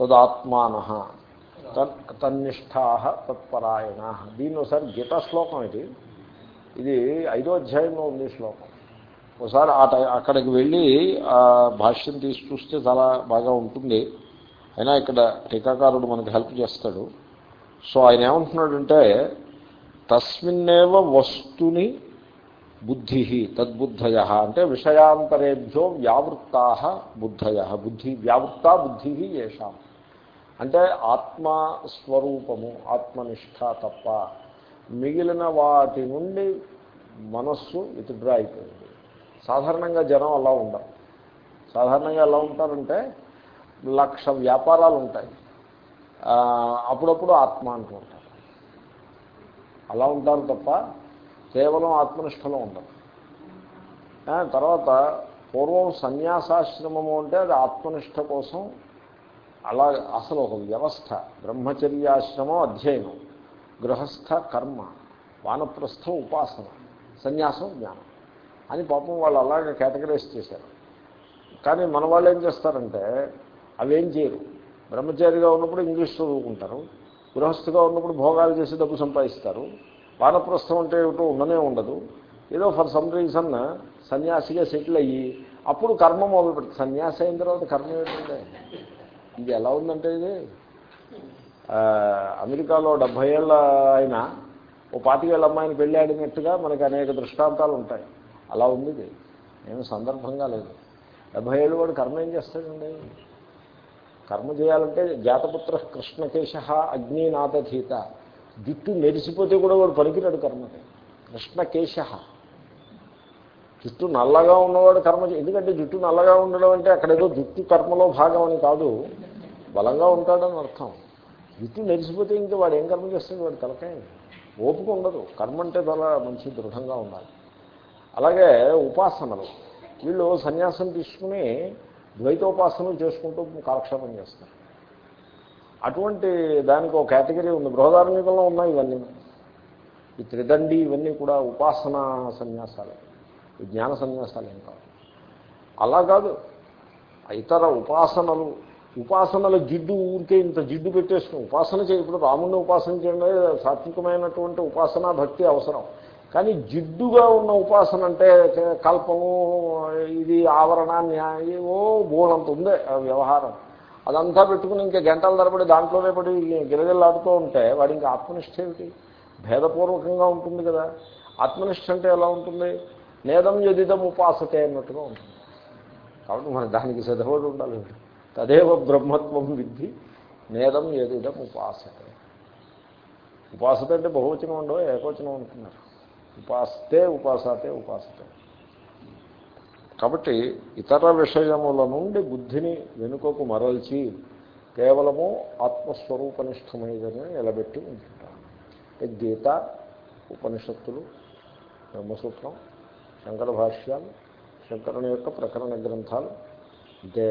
తదాత్మాన. తన్నిష్టా తత్పరాయణ. దీన్ని ఒకసారి గీతా శ్లోకం ఇది. ఇది ఐదో అధ్యాయంలో ఉంది శ్లోకం. ఒకసారి ఆ టై అక్కడికి వెళ్ళి భాష్యం తీసి చూస్తే చాలా బాగా ఉంటుంది. అయినా ఇక్కడ టీకాకారుడు మనకు హెల్ప్ చేస్తాడు. సో ఆయన ఏమంటున్నాడంటే తస్మిన్నేవ వస్తుని బుద్ధి తద్బుద్ధయ అంటే విషయాంతరేభ్యో వ్యావృత్తా బుద్ధయ బుద్ధి వ్యావృత్తా బుద్ధి ఏషాం. అంటే ఆత్మస్వరూపము ఆత్మనిష్ట తప్ప మిగిలిన వాటి నుండి మనస్సు విత్డ్రా అయిపోయింది సాధారణంగా జనం అలా ఉండరు. సాధారణంగా ఎలా ఉంటారంటే లక్ష వ్యాపారాలు ఉంటాయి. అప్పుడప్పుడు ఆత్మ అంటూ ఉంటారు. అలా ఉంటారు తప్ప కేవలం ఆత్మనిష్టలో ఉండదు. తర్వాత పూర్వం సన్యాసాశ్రమము అంటే అది ఆత్మనిష్ట కోసం అలా అసలు ఒక వ్యవస్థ బ్రహ్మచర్యాశ్రమం అధ్యయనం గృహస్థ కర్మ వానప్రస్థ ఉపాసన సన్యాసం జ్ఞానం అని పాపం వాళ్ళు అలాగే కేటగరైజ్ చేశారు. కానీ మన వాళ్ళు ఏం చేస్తారంటే అవేం చేయరు. బ్రహ్మచారిగా ఉన్నప్పుడు ఇంగ్లీష్ చదువుకుంటారు గృహస్థుగా ఉన్నప్పుడు భోగాలు చేసి డబ్బు సంపాదిస్తారు వానప్రస్థం అంటే ఏమిటో ఉండనే ఉండదు. ఏదో ఫర్ సమ్ రీజన్ సన్యాసిగా సెటిల్ అయ్యి అప్పుడు కర్మ మొదలు పెడుతుంది సన్యాసి అయిన తర్వాత కర్మ ఏమిటంటే? ఇది ఎలా ఉందంటే ఇది? అమెరికాలో డెబ్భై ఏళ్ళ ఆయన ఓ పాతికేళ్ళ అమ్మాయిని పెళ్ళాడినట్టుగా మనకి అనేక దృష్టాంతాలు ఉంటాయి. అలా ఉంది ఇది. నేను సందర్భంగా లేదు. డెబ్భై ఏళ్ళు వాడు కర్మ ఏం చేస్తాడండి? కర్మ చేయాలంటే జాతపుత్ర కృష్ణకేశ అగ్నినాథీత జుట్టు మెరిసిపోతే కూడా వాడు పనికిరాడు కర్మకి కృష్ణకేశ. జుట్టు నల్లగా ఉన్నవాడు కర్మ ఎందుకంటే జుట్టు నల్లగా ఉండడం అంటే అక్కడ ఏదో జుట్టు కర్మలో భాగం అని కాదు. బలంగా ఉంటాడని అర్థం. జుట్టు మెరిసిపోతే ఇంకా వాడు ఏం కర్మ చేస్తాడు? వాడు తలకాయ. ఓపిక ఉండదు. కర్మ అంటే చాలా మంచి దృఢంగా ఉండాలి. అలాగే ఉపాసనలు. వీళ్ళు సన్యాసం తీసుకుని ద్వైతోపాసనలు చేసుకుంటూ కాలక్షేపం చేస్తారు. అటువంటి దానికి ఒక కేటగిరీ ఉంది. బృహదార్మికంలో ఉన్నాయి ఇవన్నీ. ఈ త్రిదండి ఇవన్నీ కూడా ఉపాసనా సన్యాసాలే. జ్ఞాన సన్యాసాలు ఏం కాదు అలా కాదు. ఇతర ఉపాసనలు ఉపాసనల జిడ్డు ఊరికే ఇంత జిడ్డు పెట్టేసుకుని ఉపాసన చేయ ఇప్పుడు రాముడిని ఉపాసన చేయడం సాత్వికమైనటువంటి ఉపాసన భక్తి అవసరం. కానీ జిడ్డుగా ఉన్న ఉపాసన అంటే కల్పము ఇది ఆవరణాన్ని ఓ బోలంత ఉందే వ్యవహారం. అదంతా పెట్టుకుని ఇంకా గంటల తరబడి దాంట్లోనే పడి గిరగిల్లాడుతూ ఉంటే వాడి ఇంకా ఆత్మనిష్ట ఏమిటి? భేదపూర్వకంగా ఉంటుంది కదా. ఆత్మనిష్ట అంటే ఎలా ఉంటుంది? నేదం ఎదిదం ఉపాసతే అన్నట్టుగా ఉంటుంది. కాబట్టి మన దానికి సిద్ధపడి ఉండాలి. తదేవ బ్రహ్మత్వం విద్ధి నేదం ఎదిదం ఉపాసతే. ఉపాసత అంటే బహువచనం ఉండవు? ఏకవచనం ఉంటున్నారు ఉపాసతే ఉపాసతే ఉపాసతే. కాబట్టి ఇతర విషయముల నుండి బుద్ధిని వెనుకకు మరల్చి కేవలము ఆత్మస్వరూపనిష్టమైనదని నిలబెట్టి ఉంటుంటారు గీత ఉపనిషత్తులు బ్రహ్మసూత్రం శంకర భాష్యాలు శంకరుని యొక్క ప్రకరణ గ్రంథాలు అంటే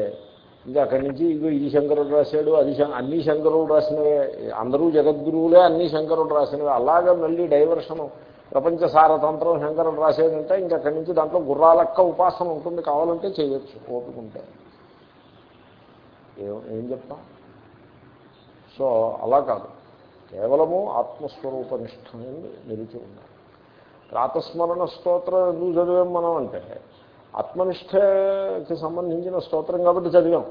ఇది అక్కడి నుంచి ఇగో ఇది శంకరుడు రాశాడు అది అన్ని శంకరుడు రాసినవే. అందరూ జగద్గురువులే అన్ని శంకరుడు రాసినవే. అలాగా మళ్ళీ డైవర్షను ప్రపంచ సారతంత్రం శంకరుడు రాసేదంటే ఇంకా అక్కడి నుంచి దాంట్లో గుర్రాలక్క ఉపాసన ఉంటుంది కావాలంటే చేయొచ్చు ఓపుకుంటే. ఏం ఏం చెప్తాం? సో అలా కాదు. కేవలము ఆత్మస్వరూపనిష్టమని నిలిచి ఉన్నారు ప్రాతస్మరణ స్తోత్రం ఎందుకు చదివాం మనం అంటే ఆత్మనిష్టకి సంబంధించిన స్తోత్రం కాబట్టి చదివాం.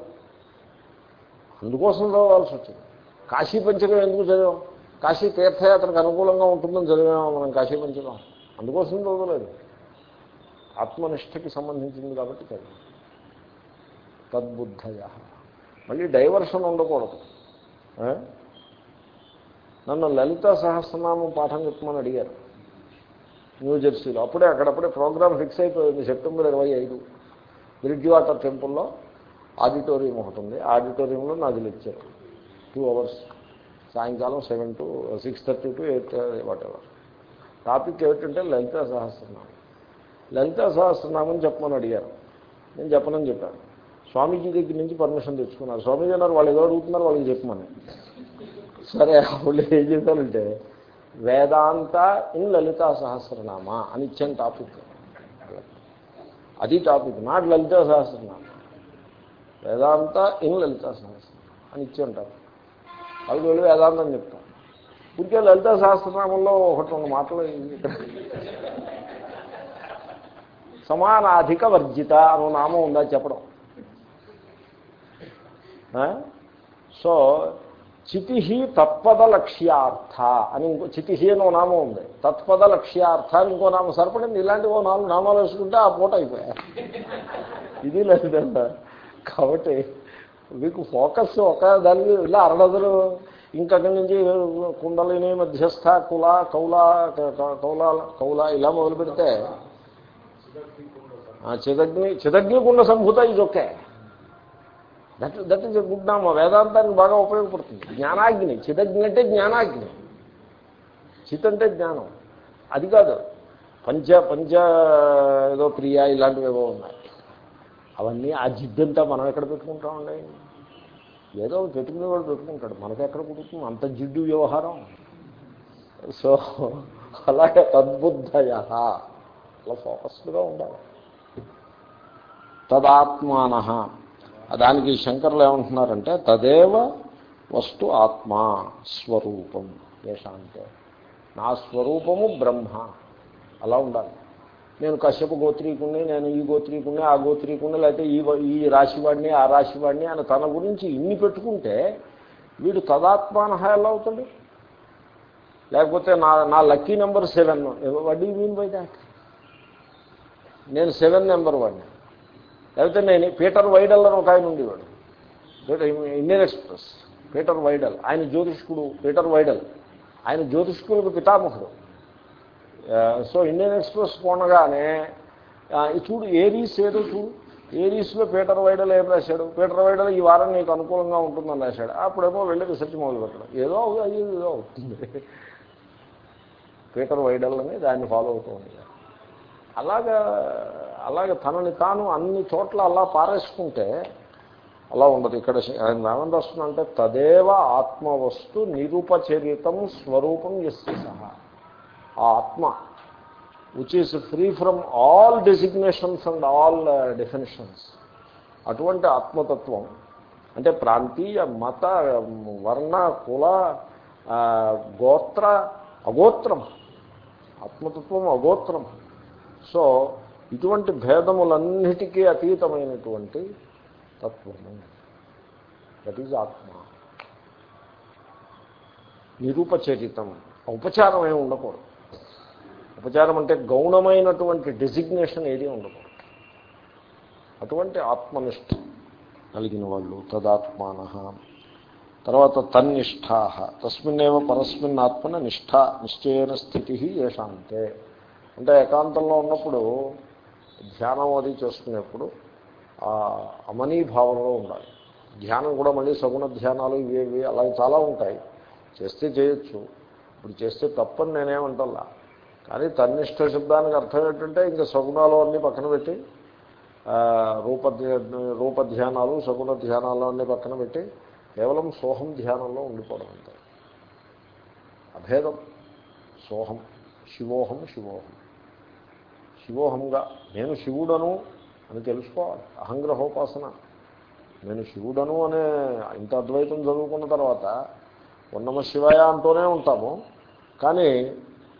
అందుకోసం చదవాల్సి వచ్చింది. కాశీ పంచకం ఎందుకు చదివాం? కాశీ తీర్థయాత్రకు అనుకూలంగా ఉంటుందని చదివాము మనం? కాశీ మంచిగా అందుకోసం చదవలేదు. ఆత్మనిష్టకి సంబంధించింది కాబట్టి చదివాం. తద్బుద్ధయ. మళ్ళీ డైవర్షన్ ఉండకూడదు. నన్ను లలిత సహస్రనామం పాఠం చెప్పమని అడిగారు. న్యూజెర్సీలో అప్పుడే అక్కడప్పుడే ప్రోగ్రామ్ ఫిక్స్ అయిపోయింది సెప్టెంబర్ ఇరవై ఐదు. బ్రిడ్జ్ వాటర్ టెంపుల్లో ఆడిటోరియం ఒకటి ఉంది. ఆడిటోరియంలో నాది లెక్చర్. Two hours. సాయంకాలం seven to uh, six thirty to eight what ever topic ఏమిటంటే లలిత సహస్రనామం. లలిత సహస్రనామం చెప్పమని అడిగారు. నేను చెప్పనని చెప్పాను. స్వామీజీ దగ్గర నుంచి పర్మిషన్ తెచ్చుకున్నారు. స్వామీజీ అన్నారు వాళ్ళు ఏదో అడుగుతున్నారు వాళ్ళకి చెప్పమని. సరే వాళ్ళు ఏం చేశారంటే వేదాంత ఇన్ లలితా సహస్రనామ అని ఇచ్చాను టాపిక్ అది topic not Lalita Sahasranama. Vedanta in Lalita Sahasranama అని ఇచ్చాను టాపిక్ వాళ్ళకి వెళ్ళి వేదాంతం చెప్తాం. ఇంకే లలిత సహస్రనామంలో ఒకటి రెండు మాటలు సమానాధిక వర్జిత అనో నామం ఉందా చెప్పడం? ఆ? సో చితిహి తత్పద లక్ష్యార్థ అని ఇంకో చితిహి అని ఓ నామం ఉంది. తత్పద లక్ష్యార్థ అని ఇంకో నామం సరిపడింది. ఇలాంటి ఓ నాలుగు నామాలు వేసుకుంటే ఆ పూట అయిపోయా ఇది లేదు కాబట్టి మీకు ఫోకస్ ఒక దాని ఇలా అరడదులు. ఇంకక్కడి నుంచి కుండలిని మధ్యస్థ కుల కౌల కౌల కౌల ఇలా మొదలు పెడితే ఆ చిదగ్ని చిదగ్నికుండ సంభూత ఇది okay that that is good నామ. వేదాంతానికి బాగా ఉపయోగపడుతుంది. జ్ఞానాగ్ని చిదగ్ని అంటే జ్ఞానాగ్ని. చిత్ అంటే జ్ఞానం. అది కాదు. పంచ పంచ ఏదో ప్రియ ఇలాంటివి ఏవో ఉన్నాయి. అవన్నీ ఆ జిద్దంతా మనం ఎక్కడ పెట్టుకుంటామండి? ఏదో పెట్టుకునే వాడు పెట్టుకుంటాడు మనకెక్కడ ఎక్కడ కుదురుతుంది? అంత జిడ్డు వ్యవహారం. సో అలాగే తద్బుద్ధయ. అలా ఫోకస్డ్గా ఉండాలి. తదాత్మాన. దానికి శంకర్లు ఏమంటున్నారంటే తదేవ వస్తు ఆత్మ స్వరూపం. ఏషాంతే నా స్వరూపము బ్రహ్మ. అలా ఉండాలి. నేను కశ్యప గోత్రీకుణ్ణి నేను ఈ గోత్రీకుణ్ణి ఆ గోత్రీకుణ్ణి లేకపోతే ఈ ఈ రాశివాడిని ఆ రాశివాడిని అని తన గురించి ఇన్ని పెట్టుకుంటే వీడు తదాత్మాన ఎలా అవుతాడు. లేకపోతే నా నా lucky number seven. What mean by that నేను సెవెన్ నెంబర్ వాడిని. లేకపోతే నేను పీటర్ వైడల్ అని ఒక ఆయన ఉండేవాడు. Indian Express. Peter Vidal. ఆయన జ్యోతిష్కుడు పీటర్ వైడల్. ఆయన జ్యోతిష్కులకు పితామహుడు. సో ఇండియన్ ఎక్స్ప్రెస్ పోనగానే చూడు ఏరీస్ ఏదో చూడు ఏరీస్లో పీటర్ వైడల్ ఏం రాశాడు? పీటర్ వైడల్ ఈ వారం నీకు అనుకూలంగా ఉంటుందని రాశాడు. అప్పుడేమో వెళ్ళి రీసెర్చ్ మొదలు పెట్టడం. ఏదో అది ఏదో అవుతుంది. పీటర్ వైడల్ అని దాన్ని ఫాలో అవుతూ ఉంది అలాగా అలాగే తనని తాను అన్ని చోట్ల అలా పారేసుకుంటే అలా ఉండదు. ఇక్కడ ఆయన ఏమని రాస్తుందంటే తదేవ ఆత్మవస్తు నిరుపచరితం స్వరూపం ఎస్సి సహా. ఆ ఆత్మ which is free from all designations and all definitions అటువంటి ఆత్మతత్వం అంటే ప్రాంతీయ మత వర్ణ కుల గోత్ర అగోత్రం. ఆత్మతత్వం అగోత్రం. సో ఇటువంటి భేదములన్నిటికీ అతీతమైనటువంటి తత్వము. దట్ ఈజ్ ఆత్మ. నిరూపచరితం. ఉపచారం ఏమి ఉండకూడదు. ఉపచారం అంటే గౌణమైనటువంటి డెసిగ్నేషన్ ఏది ఉండకూడదు. అటువంటి ఆత్మనిష్ట కలిగిన వాళ్ళు తదాత్మాన తర్వాత తన్నిష్టా తస్మిన్నేవ పరస్మిన్ ఆత్మన నిష్ఠ నిశ్చయన స్థితి ఏషాంతే. అంటే ఏకాంతంలో ఉన్నప్పుడు ధ్యానం అది చేసుకునేప్పుడు ఆ అమనీభావంలో ఉండాలి. ధ్యానం కూడా మళ్ళీ సగుణ ధ్యానాలు ఇవేవి అలాగే చాలా ఉంటాయి. చేస్తే చేయొచ్చు. ఇప్పుడు చేస్తే తప్పని నేనేమంటల్లా? కానీ తన్నిష్ట శబ్దానికి అర్థం ఏంటంటే ఇంకా సగుణాలు అన్నీ పక్కన పెట్టి రూప రూప ధ్యానాలు సగుణ ధ్యానాలు అన్నీ పక్కన పెట్టి కేవలం సోహం ధ్యానంలో ఉండిపోవడం అంతే. అభేదం సోహం శివోహం శివోహం. శివోహంగా నేను శివుడను అని తెలుసుకోవాలి. అహంగ్రహోపాసన. నేను శివుడను అనే ఇంత అద్వైతం చదువుకున్న తర్వాత ఉన్నమ శివాయ అంటూనే ఉంటాము. కానీ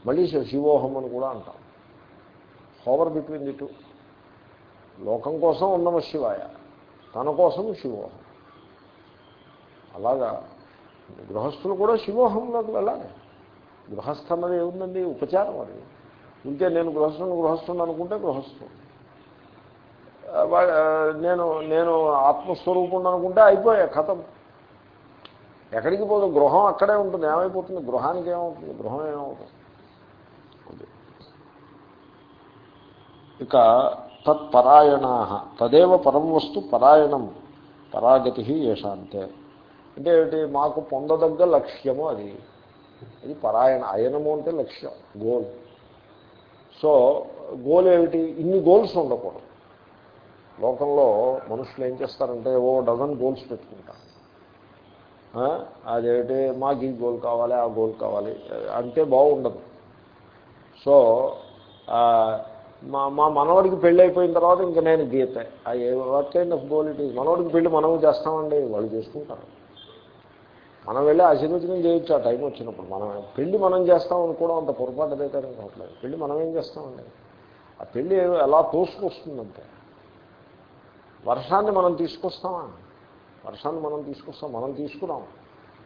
మళ్ళీ శివోహం అని కూడా అంటాం. హోవర్ బిట్వీన్ ది టూ లోకం కోసం ఉన్నమ శివాయ తన కోసం శివోహం. అలాగా గృహస్థులు కూడా శివోహంలోకి వెళ్ళాలి గృహస్థ అన్నది ఏముందండి? ఉపచారం అది. ఉంటే నేను గృహస్థుని గృహస్థుని అనుకుంటే గృహస్థుడు. నేను నేను ఆత్మస్వరూపుణ్ణి అనుకుంటే అయిపోయా కథం. ఎక్కడికి పోదు గృహం అక్కడే ఉంటుంది. ఏమైపోతుంది? గృహానికి ఏమవుతుంది? గృహం ఏమవుతుంది? ఇక తత్పరాయణా. తదేవ పరం వస్తు పరాయణం. పరాగతి ఏషాంతే. అంటే ఏమిటి? మాకు పొందదగ్గ లక్ష్యము అది. ఇది పరాయణ అయనము అంటే లక్ష్యం గోల్. సో గోల్ ఏమిటి? ఇన్ని గోల్స్ ఉండకూడదు. లోకంలో మనుషులు ఏం చేస్తారంటే ఓ డజన్ గోల్స్ పెట్టుకుంటారు. అదేమిటి? మాకు ఈ గోల్ కావాలి ఆ గోల్ కావాలి. అంటే బాగుండదు. సో మా మా మనవడికి పెళ్ళి అయిపోయిన తర్వాత ఇంకా నేను Gita. What kind of goal it is మనవాడికి పెళ్ళి మనం చేస్తామండి వాళ్ళు చేసుకుంటారు. మనం వెళ్ళి ఆశీర్వచనం చేయొచ్చు ఆ టైం వచ్చినప్పుడు. మనం పెళ్ళి మనం చేస్తాం అనుకోవడం అంత పొరపాటు అదే కానీ కావట్లేదు. పెళ్ళి మనం ఏం చేస్తామండి? ఆ పెళ్ళి ఏదో ఎలా తోసుకొస్తుందంటే వర్షాన్ని మనం తీసుకొస్తామా? వర్షాన్ని మనం తీసుకొస్తాం మనం తీసుకురాం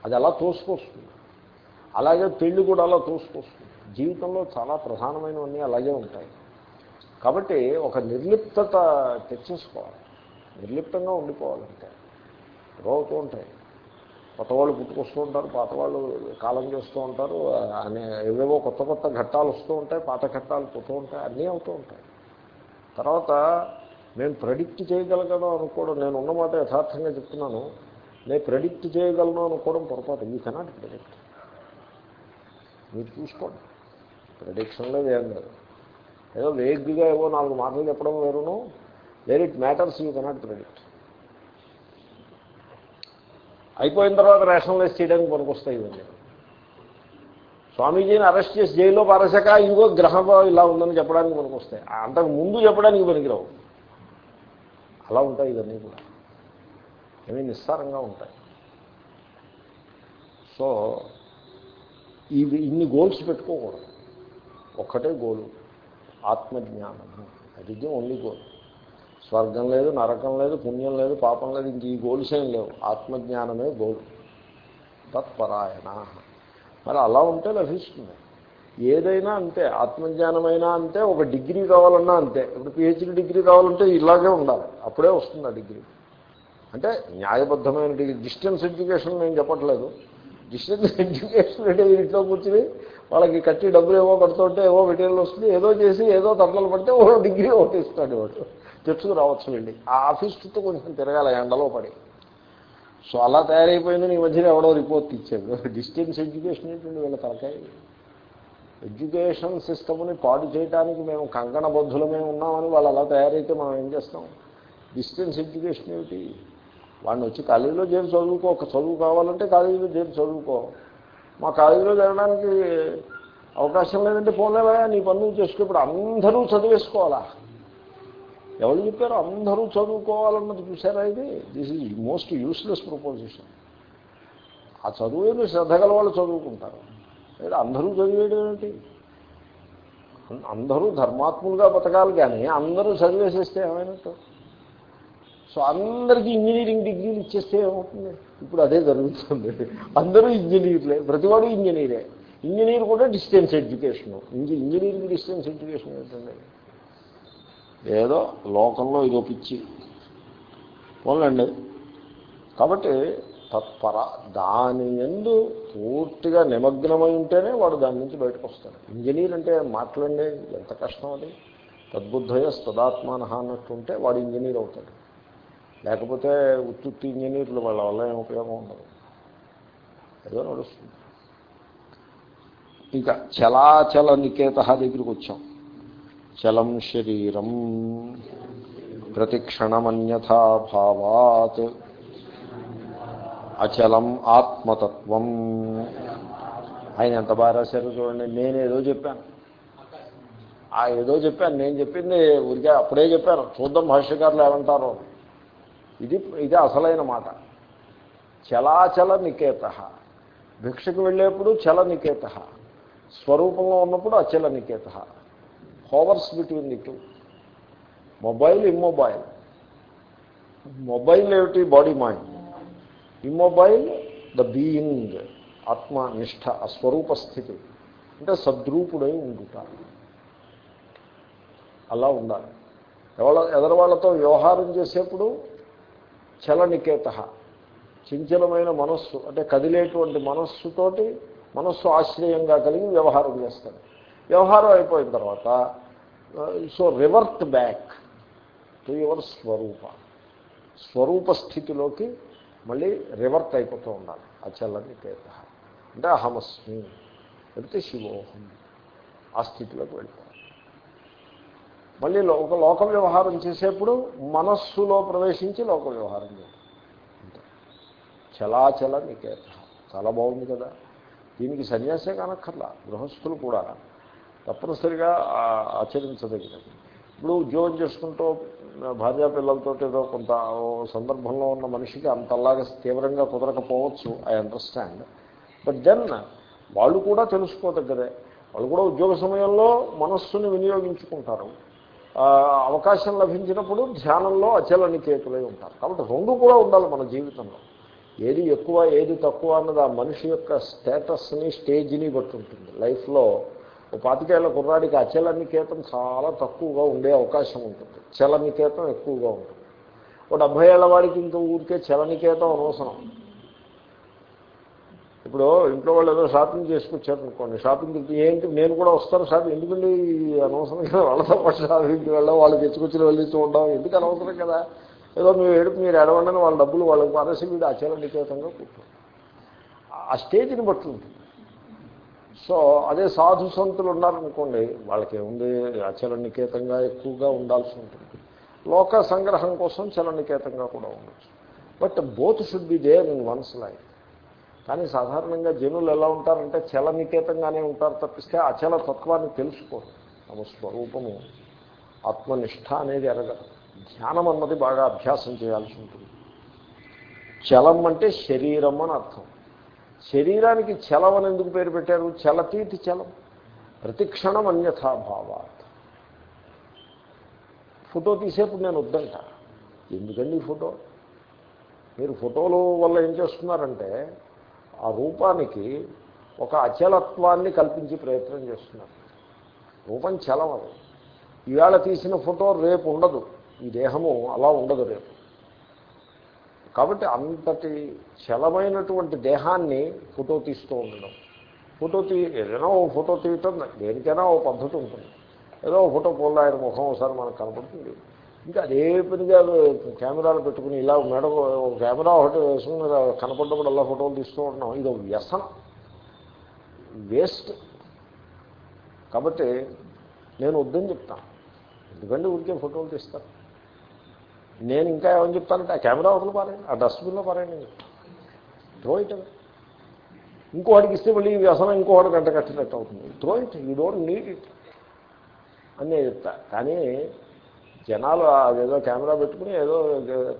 అది అలా తోసుకొస్తుంది. అలాగే పెళ్ళి కూడా అలా తోసుకొస్తుంది. జీవితంలో చాలా ప్రధానమైనవన్నీ అలాగే ఉంటాయి. కాబట్టి ఒక నిర్లిప్తత తెచ్చేసుకోవాలి. నిర్లిప్తంగా ఉండిపోవాలంటే అవుతూ ఉంటాయి. కొత్త వాళ్ళు పుట్టుకొస్తూ ఉంటారు పాత వాళ్ళు కాలం చేస్తూ ఉంటారు అనే ఏవేవో కొత్త కొత్త ఘట్టాలు వస్తూ ఉంటాయి పాత ఘట్టాలు పోతూ ఉంటాయి అన్నీ అవుతూ ఉంటాయి. తర్వాత నేను ప్రెడిక్ట్ చేయగలగను అనుకోవడం నేను ఉన్నమాట యథార్థంగా చెప్తున్నాను నేను ప్రెడిక్ట్ చేయగలను అనుకోవడం పొరపాటు. ఈ కెనాట్ ప్రెడిక్ట్ మీరు చూసుకోండి. ప్రెడిక్షన్ లేదు ఏం లేదు. ఏదో వేగ్గా ఏవో నాలుగు మాటలు చెప్పడం వేరును. Where it matters you cannot predict అయిపోయిన తర్వాత రేషనలైజ్ చేయడానికి పనికొస్తాయి ఇవన్నీ. స్వామీజీని అరెస్ట్ చేసి జైల్లో పారేశాక ఇంకో గ్రహం ఇలా ఉందని చెప్పడానికి పనికొస్తాయి. అంతకు ముందు చెప్పడానికి పనికిరావు. అలా ఉంటాయి ఇవన్నీ కూడా. ఏమీ నిస్సారంగా ఉంటాయి. సో ఇవి ఇన్ని గోల్స్ పెట్టుకోకూడదు. ఒక్కటే గోలు ఆత్మజ్ఞానము. అది ఓన్లీ గోల్ స్వర్గం లేదు నరకం లేదు పుణ్యం లేదు పాపం లేదు ఇంక ఈ గోల్స్ ఏం లేవు. ఆత్మజ్ఞానమే గోల్ తత్పరాయణ. మరి అలా ఉంటే లభిస్తుంది. ఏదైనా అంతే ఆత్మజ్ఞానమైనా అంతే ఒక డిగ్రీ కావాలన్నా అంతే. ఇప్పుడు పిహెచ్డి డిగ్రీ కావాలంటే ఇలాగే ఉండాలి. అప్పుడే వస్తుంది ఆ డిగ్రీ. అంటే న్యాయబద్ధమైన డిగ్రీ. డిస్టెన్స్ ఎడ్యుకేషన్ నేను చెప్పట్లేదు. డిస్టెన్స్ ఎడ్యుకేషన్ అంటే ఇంట్లో కూర్చుని వాళ్ళకి కట్టి డబ్బులు ఏవో కడుతుంటే ఏవో మెటీరియల్ వస్తుంది ఏదో చేసి ఏదో తట్టలు పడితే ఓ డిగ్రీ ఒకటి ఇస్తాడు వాడు. తెచ్చుకు రావచ్చు ఆ ఆఫీస్ చుట్టూ కొంచెం తిరగాలి ఎండలో పడి. సో అలా తయారైపోయింది ఈ మధ్యన ఎవడో రిపోర్ట్ ఇచ్చాడు. డిస్టెన్స్ ఎడ్యుకేషన్ ఏంటండి వీళ్ళ తలకాయ? ఎడ్యుకేషన్ సిస్టమ్ని పాడు చేయడానికి మేము కంకణ బద్ధులమే ఉన్నామని వాళ్ళు అలా తయారైతే మనం ఏం చేస్తాం? డిస్టెన్స్ ఎడ్యుకేషన్ ఏమిటి? వాడిని వచ్చి కాలేజీలో చేరి చదువుకో ఒక చదువు కావాలంటే కాలేజీలో చేరి చదువుకో. మా కాలేజీలో జరగడానికి అవకాశం లేదంటే పోలేవా నీ పనులు చేసుకున్నప్పుడు అందరూ చదివేసుకోవాలా? ఎవరు చెప్పారు? అందరూ చదువుకోవాలన్నది చూసారా ఇది? This is most useless proposition ఆ చదువుని శ్రద్ధ గల వాళ్ళు చదువుకుంటారు. లేదా అందరూ చదివేయడం ఏమిటి అందరూ ధర్మాత్ములుగా బతకాలి కానీ అందరూ చదివేసేస్తే ఏమైనట్టు? సో అందరికీ ఇంజనీరింగ్ డిగ్రీలు ఇచ్చేస్తే ఏమవుతుంది? ఇప్పుడు అదే జరుగుతుంది. అందరూ ఇంజనీర్లే ప్రతివాడు ఇంజనీరే. ఇంజనీర్ కూడా distance education. Engineering distance education ఏంటండి? ఏదో లోకంలో ఇదో పిచ్చి. పోలండి కాబట్టి తత్పర దాని ఎందు పూర్తిగా నిమగ్నమై ఉంటేనే వాడు దాని నుంచి బయటకు వస్తాడు ఇంజనీర్ అంటే మాట్లాడండి ఎంత కష్టం అది. తద్బుద్ధయ తదాత్మాన అన్నట్టు ఉంటే వాడు ఇంజనీర్ అవుతాడు. లేకపోతే ఉత్తుత్తి ఇంజనీర్లు వాళ్ళ వల్ల ఏం ఉపయోగం ఉండదు. ఏదో నడుస్తుంది. ఇంకా చలాచల నికేత దగ్గరికి వచ్చాం. చలం శరీరం ప్రతిక్షణమన్యథాభావాత్ అచలం ఆత్మతత్వం. ఆయన ఎంత బాగా రాశారు చూడండి. నేనేదో చెప్పాను. ఆ ఏదో చెప్పాను. నేను చెప్పింది ఊరికే అప్పుడే చెప్పాను. చూద్దాం భాష్యకారులు ఏమంటారో. ఇది ఇది అసలైన మాట. చలాచల నికేత. భిక్షకు వెళ్ళేప్పుడు చల నికేత. స్వరూపంలో ఉన్నప్పుడు అచల నికేత. Hovers between the two. Mobile immobile. Mobile ఏమిటి? Body mind. Immobile the being ఆత్మనిష్ట ఆ స్వరూప స్థితి. అంటే సద్రూపుడై ఉండుట. అలా ఉండాలి. ఎవరి ఎదరవాళ్ళతో వ్యవహారం చేసేప్పుడు చలనికేత. చంచలమైన మనస్సు అంటే కదిలేటువంటి మనస్సుతోటి మనస్సు ఆశ్రయంగా కలిగి వ్యవహారం చేస్తాడు. వ్యవహారం అయిపోయిన తర్వాత so revert back to your స్వరూప. స్వరూప స్థితిలోకి మళ్ళీ రివర్ట్ అయిపోతూ ఉండాలి. అచలనికేత. అంటే అహమస్మి లేకపోతే శివోహం ఆ స్థితిలోకి వెళ్ళిపోవాలి. మళ్ళీ ఒక లోక వ్యవహారం చేసేప్పుడు మనస్సులో ప్రవేశించి లోక వ్యవహారం చేయడం చలాచల నికేత చాలా బాగుంది కదా. దీనికి సన్యాసే కానక్కర్లా. గృహస్థులు కూడా తప్పనిసరిగా ఆచరించదగినది. ఇప్పుడు ఉద్యోగం చేసుకుంటూ భార్యా పిల్లలతో ఏదో కొంత సందర్భంలో ఉన్న మనిషికి అంతలాగా తీవ్రంగా కుదరకపోవచ్చు ఐ అండర్స్టాండ్. బట్ దెన్ వాళ్ళు కూడా తెలుసుకోదగ్గదే. వాళ్ళు కూడా ఉద్యోగ సమయంలో మనస్సుని వినియోగించుకుంటారు. అవకాశం లభించినప్పుడు ధ్యానంలో అచల నికేతులై ఉంటారు. కాబట్టి రెండు కూడా ఉండాలి మన జీవితంలో. ఏది ఎక్కువ ఏది తక్కువ అన్నది ఆ మనిషి యొక్క స్టేటస్ని స్టేజ్ని బట్టి ఉంటుంది. లైఫ్లో ఓ పాతికేళ్ళ కుర్రాడికి అచలనికేతం చాలా తక్కువగా ఉండే అవకాశం ఉంటుంది. చలనికేతం ఎక్కువగా ఉంటుంది. ఓ డెబ్భై ఏళ్ళ వాడికి ఇంకా ఊరికే చలనికేతం అవసరం అనవసరం. ఇప్పుడు ఇంట్లో వాళ్ళు ఏదో షాపింగ్ చేసుకొచ్చారనుకోండి షాపింగ్ ఏంటి? నేను కూడా వస్తాను షాపింగ్. ఎందుకంటే అనవసరంగా వాళ్ళతో పాటు షాపింగ్కి వెళ్ళాం వాళ్ళు తెచ్చుకొచ్చిన వెళ్ళి చూడడం ఎందుకు అనవసరం కదా? ఏదో మీరు ఏడుపు మీరు ఎడవండి వాళ్ళ డబ్బులు వాళ్ళకి పారేసి వీడు అచల నికేతంగా ఆ స్టేజ్ని బట్టి ఉంటుంది. సో అదే సాధు సంతులు ఉన్నారనుకోండి వాళ్ళకి ఏముంది అచలనికేతంగా ఎక్కువగా ఉండాల్సి ఉంటుంది. లోక సంగ్రహం కోసం చలనికేతంగా కూడా ఉండొచ్చు. But both should be there in one's life. కానీ సాధారణంగా జనులు ఎలా ఉంటారంటే చలనికేతంగానే ఉంటారు తప్పిస్తే అచల తత్వాన్ని తెలుసుకోరు. తమ స్వరూపము ఆత్మనిష్ట అనేది ఎరగదు. ధ్యానం అన్నది బాగా అభ్యాసం చేయాల్సి ఉంటుంది. చలం అంటే శరీరం అని అర్థం. శరీరానికి చలం అని ఎందుకు పేరు పెట్టారు? చలతీతి చలం. ప్రతిక్షణం అన్యథాభావాత్ ఫోటో తీసేప్పుడు నేను వద్దంట. ఎందుకండి ఫోటో? మీరు ఫోటోలు వల్ల ఏం చేస్తున్నారంటే ఆ రూపానికి ఒక అచలత్వాన్ని కల్పించి ప్రయత్నం చేస్తున్నారు. రూపం చలం అది. ఈవేళ తీసిన ఫోటో రేపు ఉండదు. ఈ దేహము అలా ఉండదు రేపు. కాబట్టి అంతటి చలమైనటువంటి దేహాన్ని ఫోటో తీస్తూ ఉండడం. ఫోటో తీ ఏదైనా ఓ ఫోటో తీయటం దేనికైనా ఓ పద్ధతి ఉంటుంది. ఏదో ఓ ఫోటో పోల్లా ఆయన ముఖం ఒకసారి మనకు కనపడుతుంది. ఇంకా అదే పనిగా కెమెరాలు పెట్టుకుని ఇలా మెడ ఒక కెమెరా ఒకటి వేసుకుని కనపడ్డప్పుడు అలా ఫోటోలు తీస్తూ ఉంటున్నాం. ఇది ఒక వ్యసనం. వేస్ట్. కాబట్టి నేను వద్దని చెప్తాను ఎందుకంటే ఊరికే ఫోటోలు తీస్తాను నేను ఇంకా ఏమని చెప్తానంటే ఆ కెమెరా ఒకరు పారాయండి ఆ డస్ట్బిన్లో పారాయండి త్రో ఇట్ ఇంకోటికి ఇస్తే మళ్ళీ వ్యసనం ఇంకోటి గంట కట్టినట్టు అవుతుంది. Throw it you don't need it అని నేను చెప్తా. కానీ జనాలు అదేదో కెమెరా పెట్టుకుని ఏదో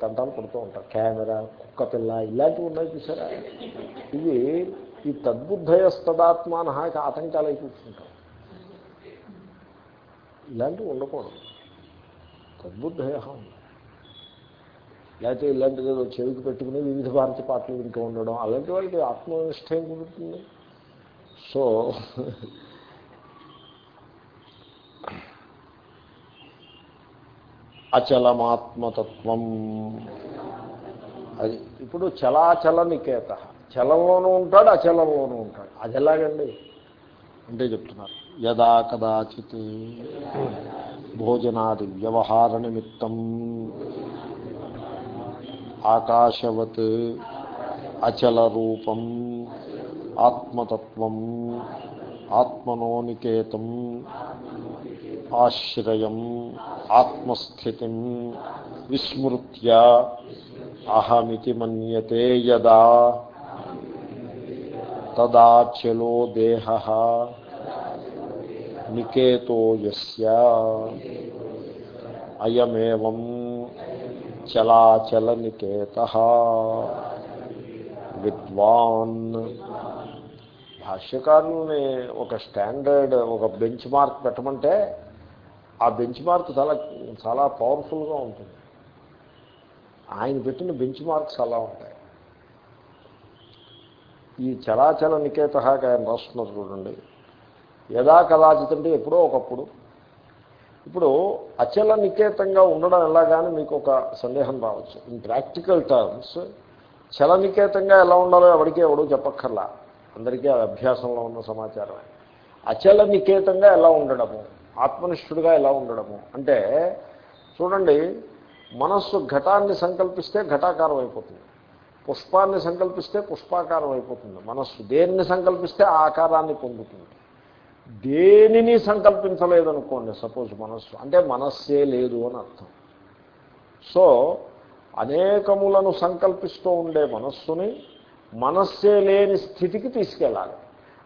తంటాలు పడుతూ ఉంటారు. కెమెరా కుక్క పిల్ల ఇలాంటివి ఉన్నాయి చూసారా? ఇవి ఈ తద్బుద్ధయస్తదాత్మానహాకి ఆటంకాలు అయి కూర్చుంటారు ఇలాంటివి ఉండకూడదు. తద్బుద్ధయ ఉంది. లేకపోతే ఇలాంటిది ఏదో చెవికి పెట్టుకుని వివిధ భారతి పాటలు వింటూ ఉండడం అలాంటి వాళ్ళకి ఆత్మనిష్ట కుదురుతుంది. సో అచలమాత్మతత్వం. అది ఇప్పుడు చలాచల నికేత చలంలోనూ ఉంటాడు అచలంలోనూ ఉంటాడు. అది ఎలాగండి? అంటే చెప్తున్నారు. యదా కదాచిత్ భోజనాది వ్యవహార నిమిత్తం ఆకాశవత్ అచల రూపం ఆత్మతత్వం ఆత్మనోనికేతం ఆశ్రయం ఆత్మస్థితిం విస్మృత్య అహమితి మన్యతే యదా తదాచలో దేహ నికేతో యస్య అయమేవం చలాచల నికేత విద్వాన్ భాష్యకారుల్ని ఒక స్టాండర్డ్ ఒక బెంచ్ మార్క్ పెట్టమంటే ఆ బెంచ్ మార్క్ చాలా చాలా పవర్ఫుల్గా ఉంటుంది. ఆయన పెట్టిన బెంచ్ మార్క్స్ అలా ఉంటాయి. ఈ చలాచల నికేత ఆయన రాస్తున్నారు చూడండి. యథా కదాచిత్ అంటే ఎప్పుడో ఒకప్పుడు. ఇప్పుడు అచల నికేతంగా ఉండడం ఎలాగానే మీకు ఒక సందేహం రావచ్చు. ఇన్ ప్రాక్టికల్ టర్మ్స్ చల నికేతంగా ఎలా ఉండాలో ఎవరికీ ఎవడు చెప్పక్కర్లా. అందరికీ అభ్యాసంలో ఉన్న సమాచారం అచల నికేతంగా ఎలా ఉండడము? ఆత్మనిష్ఠుడిగా ఎలా ఉండడము? అంటే చూడండి మనస్సు ఘటాన్ని సంకల్పిస్తే ఘటాకారం అయిపోతుంది. పుష్పాన్ని సంకల్పిస్తే పుష్పాకారం అయిపోతుంది. మనస్సు దేన్ని సంకల్పిస్తే ఆకారాన్ని పొందుతుంది. దేనిని సంకల్పించలేదనుకోండి సపోజ్ మనస్సు. అంటే మనస్సే లేదు అని అర్థం. సో అనేకములను సంకల్పిస్తూ ఉండే మనస్సుని మనస్సే లేని స్థితికి తీసుకెళ్ళాలి.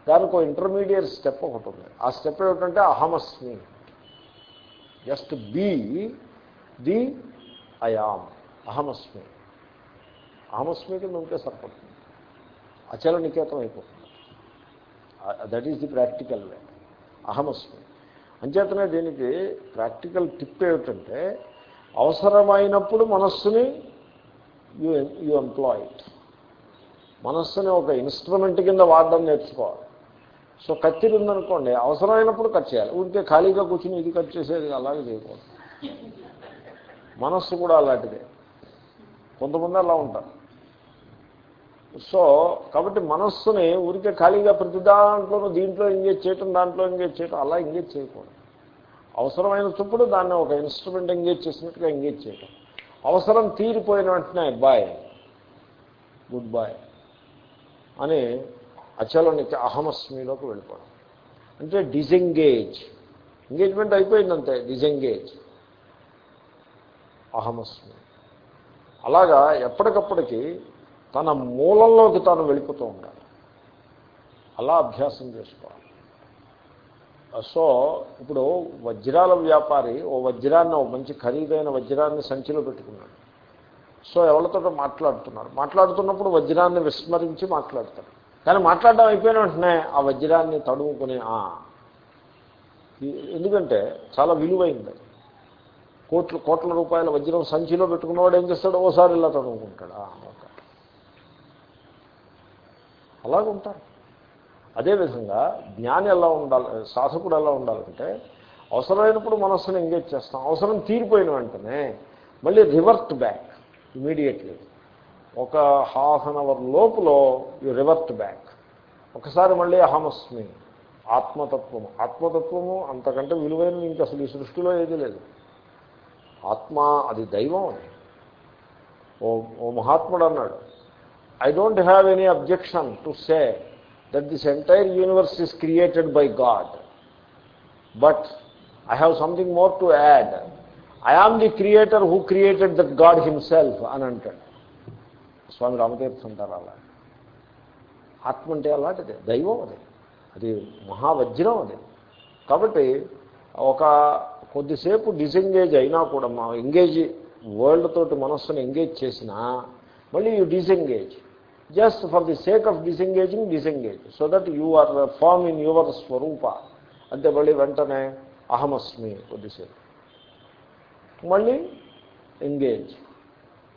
దానికి ఒక ఇంటర్మీడియట్ స్టెప్ ఒకటి ఉంది. ఆ స్టెప్ ఏమిటంటే అహమస్మి. జస్ట్ బీ ది అయామ్ అహమస్మి. అహమస్మి కింద ఉంటే సరిపడుతుంది. అచల నికేతం అయిపోతుంది that is the practical way అహమస్మి. అంచేతనే దీనికి ప్రాక్టికల్ టిప్ ఏమిటంటే అవసరమైనప్పుడు మనస్సుని యు యు ఎంప్లాయ్ మనస్సుని ఒక ఇన్స్ట్రుమెంట్ కింద వాడడం నేర్చుకోవాలి. సో కత్తిరి ఉందనుకోండి అవసరమైనప్పుడు కట్ చేయాలి. ఊరికే ఖాళీగా కూర్చుని ఇది కట్ చేసేది అలాగే చేయకూడదు. మనస్సు కూడా అలాంటిదే. కొంతమంది అలా ఉంటారు. సో కాబట్టి మనస్సుని ఊరికే ఖాళీగా ప్రతి దాంట్లోనూ దీంట్లో ఎంగేజ్ చేయటం దాంట్లో ఎంగేజ్ చేయటం అలా ఎంగేజ్ చేయకూడదు. అవసరమైన చుప్పుడు దాన్ని ఒక ఇన్స్ట్రుమెంట్ ఎంగేజ్ చేసినట్టుగా ఎంగేజ్ చేయటం. అవసరం తీరిపోయిన వెంటనే బాయ్ గుడ్ బాయ్ అని అచలనికి అహమస్మిలోకి వెళ్ళిపోవడం. అంటే డిజెంగేజ్ ఎంగేజ్మెంట్ అయిపోయిందంతే డిజెంగేజ్ అహమస్మి. అలాగా ఎప్పటికప్పటికి తన మూలంలోకి తాను వెళ్ళిపోతూ ఉండాలి. అలా అభ్యాసం చేసుకోవాలి. సో ఇప్పుడు వజ్రాల వ్యాపారి ఓ వజ్రాన్ని ఓ మంచి ఖరీదైన వజ్రాన్ని సంచిలో పెట్టుకున్నాడు. సో ఎవరితో మాట్లాడుతున్నారు. మాట్లాడుతున్నప్పుడు వజ్రాన్ని విస్మరించి మాట్లాడతాడు. కానీ మాట్లాడడం అయిపోయిన వెంటనే ఆ వజ్రాన్ని తడుముకుని ఎందుకంటే చాలా విలువైంది. కోట్ల కోట్ల రూపాయల వజ్రం సంచిలో పెట్టుకున్నవాడు ఏం చేస్తాడు? ఓసారి ఇలా తడుముకుంటాడు. అలాగుంటారు. అదేవిధంగా జ్ఞాని ఎలా ఉండాలి సాధకుడు ఎలా ఉండాలంటే అవసరమైనప్పుడు మనస్సును ఎంగేజ్ చేస్తాం. అవసరం తీరిపోయిన వెంటనే మళ్ళీ రివర్ట్ బ్యాక్ ఇమీడియట్లీ ఒక హాఫ్ అన్ అవర్ లోపల యు రివర్ట్ బ్యాక్ ఒకసారి మళ్ళీ అహమస్మి ఆత్మతత్వము. ఆత్మతత్వము అంతకంటే విలువైన ఇంకా అసలు ఈ సృష్టిలో ఏది లేదు. ఆత్మ అది దైవం అని. ఓ ఓ మహాత్ముడు అన్నాడు I don't have any objection to say that this entire universe is created by God but I have something more to add I am the creator who created that God himself అని అంటాడు. స్వామి రామతీర్థం అంటారు అలా. ఆత్మ అంటే అలాంటిదే దైవం అది. అది మహావజ్రం అది. కాబట్టి ఒక కొద్దిసేపు డిసెంగేజ్ అయినా కూడా మా ఎంగేజ్ వరల్డ్ తోటి మనస్సును ఎంగేజ్ చేసినా మళ్ళీ you disengage just for the sake of disengaging disengage so that you are firm in your స్వరూప అంటే మళ్ళీ వెంటనే అహమస్మి కొద్దిసేపు. మళ్ళీ ఎంగేజ్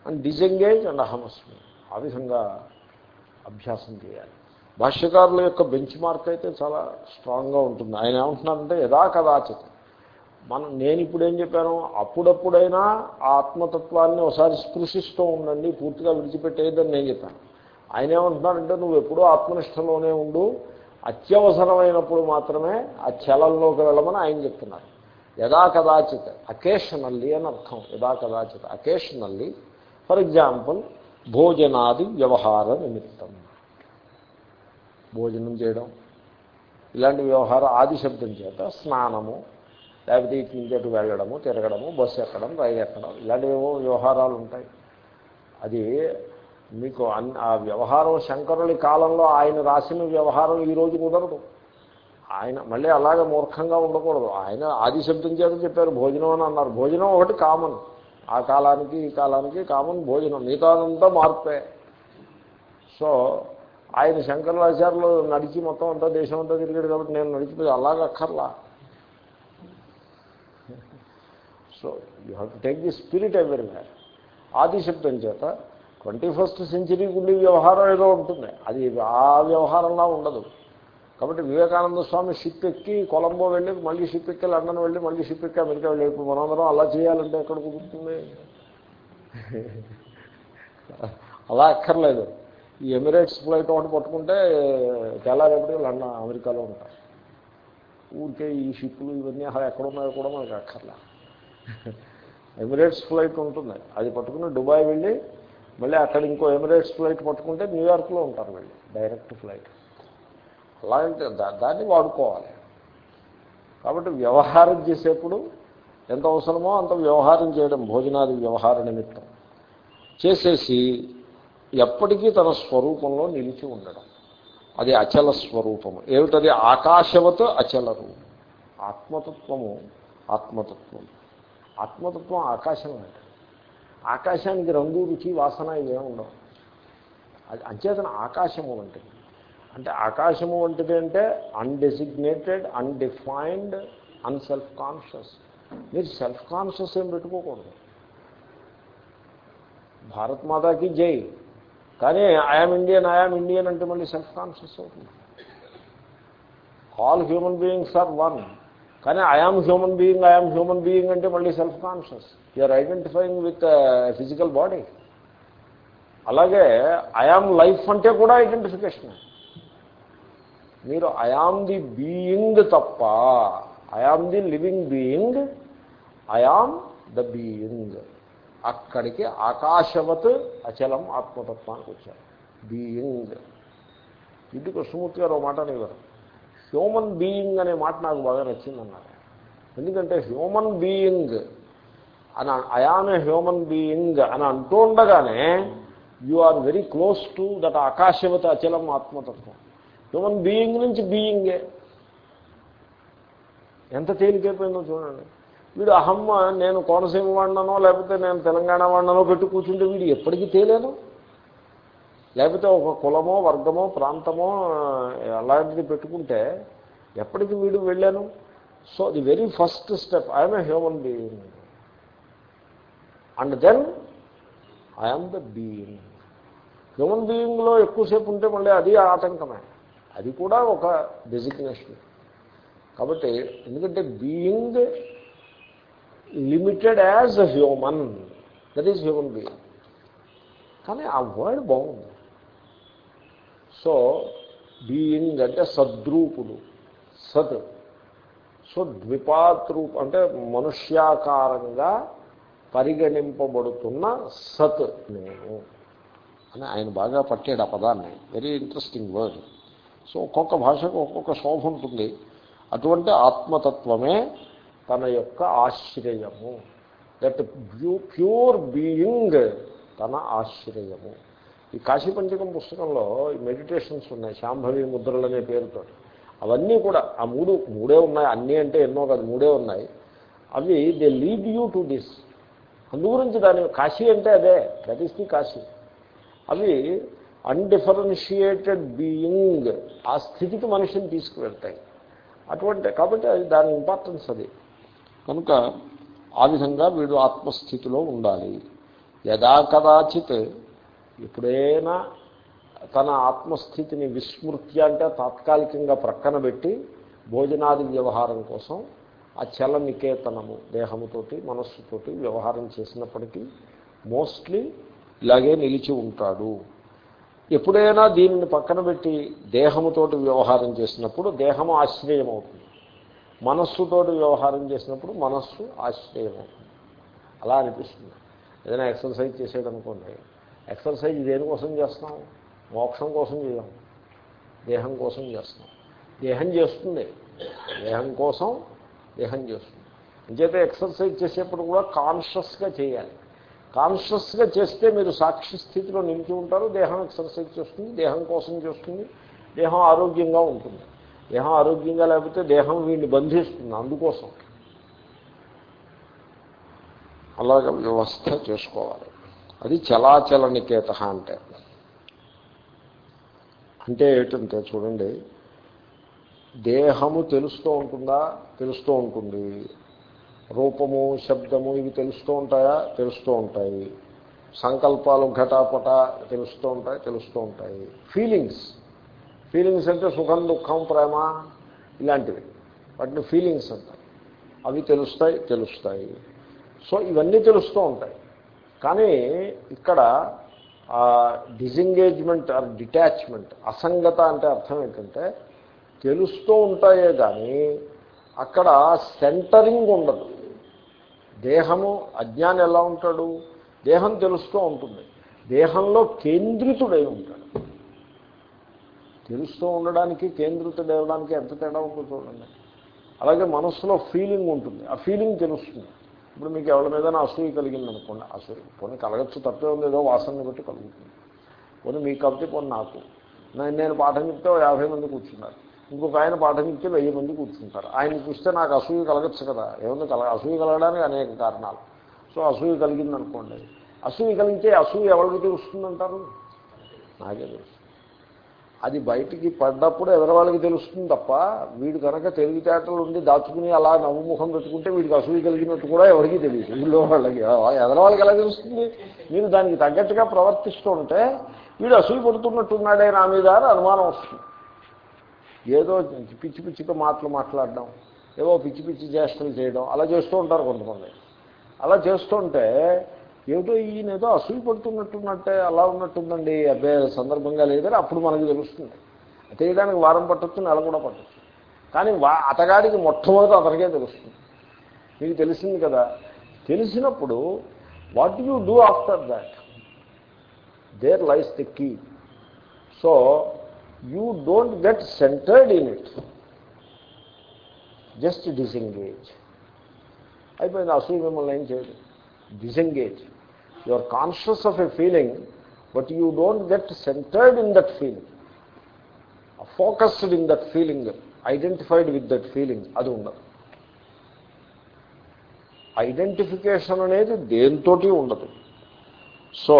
అండ్ డిసెంగేజ్ అండ్ అహమస్మి. ఆ విధంగా అభ్యాసం చేయాలి. భాష్యకారుల యొక్క బెంచ్ మార్క్ అయితే చాలా స్ట్రాంగ్గా ఉంటుంది. ఆయన ఏమంటున్నారంటే యథా కదాచిత మనం నేను ఇప్పుడు ఏం చెప్పాను? అప్పుడప్పుడైనా ఆ ఆత్మతత్వాన్ని ఒకసారి స్పృశిస్తూ ఉండండి పూర్తిగా విడిచిపెట్టేయద్దని నేను చెప్పాను. ఆయన ఏమంటున్నారంటే నువ్వు ఎప్పుడూ ఆత్మనిష్టలోనే ఉండు అత్యవసరమైనప్పుడు మాత్రమే ఆ చలంలోకి వెళ్ళమని ఆయన చెప్తున్నారు. యథా కదాచిత్ అకేషనల్లీ అని అర్థం. యథా కదాచిత్ అకేషనల్లీ ఫర్ ఎగ్జాంపుల్ భోజనాది వ్యవహార నిమిత్తం. భోజనం చేయడం. ఇలాంటి వ్యవహారం ఆది శబ్దం చేత స్నానము లేకపోతే ఇటు నుంచి అటు వెళ్ళడము తిరగడము బస్సు ఎక్కడం రైలు ఎక్కడం ఇలాంటివేవో వ్యవహారాలు ఉంటాయి. అది మీకు అన్ ఆ వ్యవహారం శంకరుని కాలంలో ఆయన రాసిన వ్యవహారం ఈరోజు కుదరదు. ఆయన మళ్ళీ అలాగే మూర్ఖంగా ఉండకూడదు. ఆయన ఆది శబ్దం చేత చెప్పారు భోజనం అని అన్నారు. భోజనం ఒకటి కామన్. ఆ కాలానికి ఈ కాలానికి కామన్ భోజనం. మిగతాదంతా మార్పే. సో ఆయన శంకరాచార్యులు నడిచి మొత్తం అంతా దేశం అంతా తిరిగాడు కాబట్టి నేను నడిచిపోయి అలాగ అక్కర్లా. So you have to take the spirit everywhere ఆది శబ్దం చేత ట్వంటీ ఫస్ట్ సెంచరీకి ఉండే వ్యవహారం ఏదో ఉంటుంది. అది ఆ వ్యవహారంలా ఉండదు. కాబట్టి వివేకానంద స్వామి షిప్ ఎక్కి కొలంబో వెళ్ళి మళ్ళీ షిప్ ఎక్కి లండన్ వెళ్ళి మళ్ళీ షిప్ ఎక్కి అమెరికా వెళ్ళి ఇప్పుడు మనందరం అలా చేయాలంటే ఎక్కడ కుదురుతుంది? అలా అక్కర్లేదు. ఈ ఎమిరేట్స్ ఫ్లైట్ ఒకటి పట్టుకుంటే తెల్లారేపటికి లండన్ అమెరికాలో ఉంటాయి ఊరికే ఈ షిప్పులు ఇవన్నీ అలా ఎక్కడున్నాయో కూడా మనకు అక్కర్లే. ఎమిరేట్స్ ఫ్లైట్ ఉంటుంది. అది పట్టుకుని దుబాయ్ వెళ్ళి మళ్ళీ అక్కడ ఇంకో ఎమిరేట్స్ ఫ్లైట్ పట్టుకుంటే న్యూయార్క్లో ఉంటారు వెళ్ళి డైరెక్ట్ ఫ్లైట్. అలాంటి దాన్ని వాడుకోవాలి. కాబట్టి వ్యవహారం చేసేప్పుడు ఎంత అవసరమో అంత వ్యవహారం చేయడం భోజనాది వ్యవహార నిమిత్తం. చేసేసి ఎప్పటికీ తన స్వరూపంలో నిలిచి ఉండడం. అది అచల స్వరూపము. ఏమిటది? ఆకాశవత్ అచల రూపం. ఆత్మతత్వము ఆత్మతత్వం. ఆత్మతత్వం ఆకాశం అంటే. ఆకాశానికి రంగు రుచి వాసన ఇవే ఉండవు. అది అంచేతన ఆకాశము వంటిది. అంటే ఆకాశము వంటిది అంటే అన్డెసిగ్నేటెడ్ అన్డిఫైన్డ్ అన్సెల్ఫ్ కాన్షియస్ మీరు సెల్ఫ్ కాన్షియస్ ఏం పెట్టుకోకూడదు. భారత్ మాతాకి జై. కానీ ఐఆమ్ ఇండియన్ ఐఆమ్ ఇండియన్ అంటే మళ్ళీ సెల్ఫ్ కాన్షియస్ అవుతుంది. All human beings are one కానీ I am human being I am human being అంటే మళ్ళీ self conscious you are identifying with physical body అలాగే ఐఆమ్ లైఫ్ అంటే కూడా ఐడెంటిఫికేషన్ మీరు ఐఆమ్ ది బీయింగ్ తప్ప I am the living being I am the being అక్కడికి ఆకాశవత్ అచలం ఆత్మతత్వానికి వచ్చారు. బీయింగ్ ఇది కృష్ణమూర్తి గారు ఒక మాట అనేవారు. హ్యూమన్ బీయింగ్ అనే మాట నాకు బాగా నచ్చిందన్నారు. ఎందుకంటే హ్యూమన్ బీయింగ్ అని అయామే హ్యూమన్ బీయింగ్ అని అంటూ ఉండగానే you are very close to that ఆకాశవత అచలం ఆత్మతత్వం. హ్యూమన్ బీయింగ్ నుంచి బీయింగే ఎంత తేలికైపోయిందో చూడండి. వీడు అహమ్మ నేను కోనసీమ వాడినో లేకపోతే నేను తెలంగాణ వాడినో పెట్టి కూర్చుంటే వీడు ఎప్పటికీ తేలేను లేకపోతే ఒక కులమో వర్గమో ప్రాంతమో అలాంటిది పెట్టుకుంటే ఎప్పటికి వీడు వెళ్ళాను. So the very first step I am a human being. And then I am the being. Human బీయింగ్లో ఎక్కువసేపు ఉంటే మళ్ళీ అది ఆటంకమే. అది కూడా ఒక డెసిగ్నేషన్ కాబట్టి ఎందుకంటే being limited as a human that is human being కానీ ఆ వర్డ్ బాగుంది. సో బీయింగ్ అంటే సద్రూపుడు సత్ సో ద్విపాత్రూప అంటే మనుష్యాకారంగా పరిగణింపబడుతున్న సత్ నేను. అని ఆయన బాగా పట్టాడు ఆ పదాన్ని. వెరీ ఇంట్రెస్టింగ్ వర్డ్ సో ఒక్కొక్క భాషకు ఒక్కొక్క శోభ ఉంటుంది. అటువంటి ఆత్మతత్వమే తన యొక్క ఆశ్రయము. దట్ ప్యూర్ బీయింగ్ తన ఆశ్రయము. ఈ కాశీ పంచకం పుస్తకంలో ఈ మెడిటేషన్స్ ఉన్నాయి. శాంభవి ముద్రలు అనే పేరుతో అవన్నీ కూడా ఆ మూడు మూడే ఉన్నాయి. అన్నీ అంటే ఎన్నో కాదు మూడే ఉన్నాయి. అవి they lead you to this అందుగురించి దాని కాశీ అంటే అదే. That is the Kashi. అవి అన్డిఫరెన్షియేటెడ్ బీయింగ్ ఆ స్థితికి మనిషిని తీసుకువెళ్తాయి. అటువంటి కాబట్టి అది దాని ఇంపార్టెన్స్ అది. కనుక ఆ విధంగా వీడు ఆత్మస్థితిలో ఉండాలి. యదా కదాచిత్ ఎప్పుడైనా తన ఆత్మస్థితిని విస్మృత్య అంటే తాత్కాలికంగా ప్రక్కన పెట్టి భోజనాది వ్యవహారం కోసం ఆ చల నికేతనము దేహముతోటి మనస్సుతోటి వ్యవహారం చేసినప్పటికీ మోస్ట్లీ ఇలాగే నిలిచి ఉంటాడు. ఎప్పుడైనా దీనిని పక్కన పెట్టి దేహముతోటి వ్యవహారం చేసినప్పుడు దేహము ఆశ్రయం అవుతుంది మనస్సుతోటి వ్యవహారం చేసినప్పుడు మనస్సు ఆశ్రయం అవుతుంది అలా అనిపిస్తుంది. ఏదైనా ఎక్సర్సైజ్ చేసేదనుకోండి ఎక్సర్సైజ్ దేనికోసం చేస్తాం మోక్షం కోసం చేయం. దేహం కోసం చేస్తాం దేహం చేస్తుంది. దేహం కోసం దేహం చేస్తుంది. అంచేతే ఎక్సర్సైజ్ చేసేప్పుడు కూడా కాన్షియస్గా చేయాలి. కాన్షియస్గా చేస్తే మీరు సాక్షి స్థితిలో నిలిచి ఉంటారు దేహం ఎక్సర్సైజ్ చేస్తుంది దేహం కోసం చేస్తుంది దేహం ఆరోగ్యంగా ఉంటుంది. దేహం ఆరోగ్యంగా లేకపోతే దేహం వీడిని బంధిస్తుంది అందుకోసం. అలాగ వ్యవస్థ చేసుకోవాలి. అది చలాచల నికేత అంటే. అంటే ఏంటంటే చూడండి దేహము తెలుస్తూ ఉంటుందా? తెలుస్తూ ఉంటుంది. రూపము శబ్దము ఇవి తెలుస్తూ ఉంటాయా? తెలుస్తూ ఉంటాయి. సంకల్పాలు ఘటాపట తెలుస్తూ ఉంటాయి తెలుస్తూ ఉంటాయి. ఫీలింగ్స్ ఫీలింగ్స్ అంటే సుఖం దుఃఖం ప్రేమ ఇలాంటివి. వాటిని ఫీలింగ్స్ అంటారు. అవి తెలుస్తాయి తెలుస్తాయి. సో ఇవన్నీ తెలుస్తూ ఉంటాయి. కానీ ఇక్కడ డిజింగేజ్మెంట్ ఆర్ డిటాచ్మెంట్ అసంగత అంటే అర్థం ఏంటంటే తెలుస్తూ ఉంటాయే కానీ అక్కడ సెంటరింగ్ ఉండదు. దేహము అజ్ఞానం ఎలా ఉంటాడు? దేహం తెలుస్తూ ఉంటుంది. దేహంలో కేంద్రితుడై ఉంటాడు. తెలుస్తూ ఉండడానికి కేంద్రితుడవడానికి ఎంత తేడా ఉందో చూడండి. అలాగే మనస్సులో ఫీలింగ్ ఉంటుంది. ఆ ఫీలింగ్ తెలుస్తుంది. ఇప్పుడు మీకు ఎవరి మీద అసూయ కలిగింది అనుకోండి. అసూయ పోనీ కలగచ్చు తప్పే ఉంది. ఏదో వాసనని బట్టి కలుగుతుంది. పోనీ మీకు కాబట్టి పోనీ నాకు. నేను పాఠం చెప్తే యాభై మంది కూర్చున్నారు. ఇంకొక ఆయన పాఠం ఇచ్చి వెయ్యి మంది కూర్చుంటారు. ఆయన చూస్తే నాకు అసూయ కలగచ్చు కదా. ఏమన్నా కల అసూయ కలగడానికి అనేక కారణాలు. సో అసూయ కలిగింది అనుకోండి అసూయ కలిగితే అసూయ ఎవరికి తెలుస్తుందంటారు? నాకే తెలుస్తుంది అది బయటికి పడ్డప్పుడు ఎదరవాళ్ళకి తెలుస్తుంది తప్ప వీడు కనుక తెలివితేటలు ఉండి దాచుకుని అలా నవ్వుముఖం పెట్టుకుంటే వీడికి అసూయ కలిగినట్టు కూడా ఎవరికీ తెలియదు. వీళ్ళు వాళ్ళకి. ఎదరవాళ్ళకి ఎలా తెలుస్తుంది? మీరు దానికి తగ్గట్టుగా ప్రవర్తిస్తుంటే వీడు అసూయ పడుతున్నట్టున్నాడే నా మీద అని అనుమానం వస్తుంది. ఏదో పిచ్చి పిచ్చిగా మాటలు మాట్లాడడం ఏవో పిచ్చి పిచ్చి చేష్టలు చేయడం అలా చేస్తూ ఉంటారు కొంతమంది. అలా చేస్తుంటే ఏదో ఈయన ఏదో అసూయ పడుతున్నట్టున్నట్టే అలా ఉన్నట్టుందండి. అబ్బే సందర్భంగా లేదని అప్పుడు మనకు తెలుస్తుంది. చేయడానికి వారం పట్టొచ్చు నెల కూడా పట్టచ్చు. కానీ వా అతగాడికి మొట్టమొదటి అతనికే తెలుస్తుంది. మీకు తెలిసింది కదా తెలిసినప్పుడు what you do after that there lies the key so you don't get centered in it. Just disengage అయిపోయింది. అసూయ మిమ్మల్ని ఏం చేయదు. Disengage you are conscious of a feeling but you don't get centered in that feeling. Focused in that feeling identified with that feeling అది ఉండదు. Identification అనేది దేంతోటి ఉండదు. So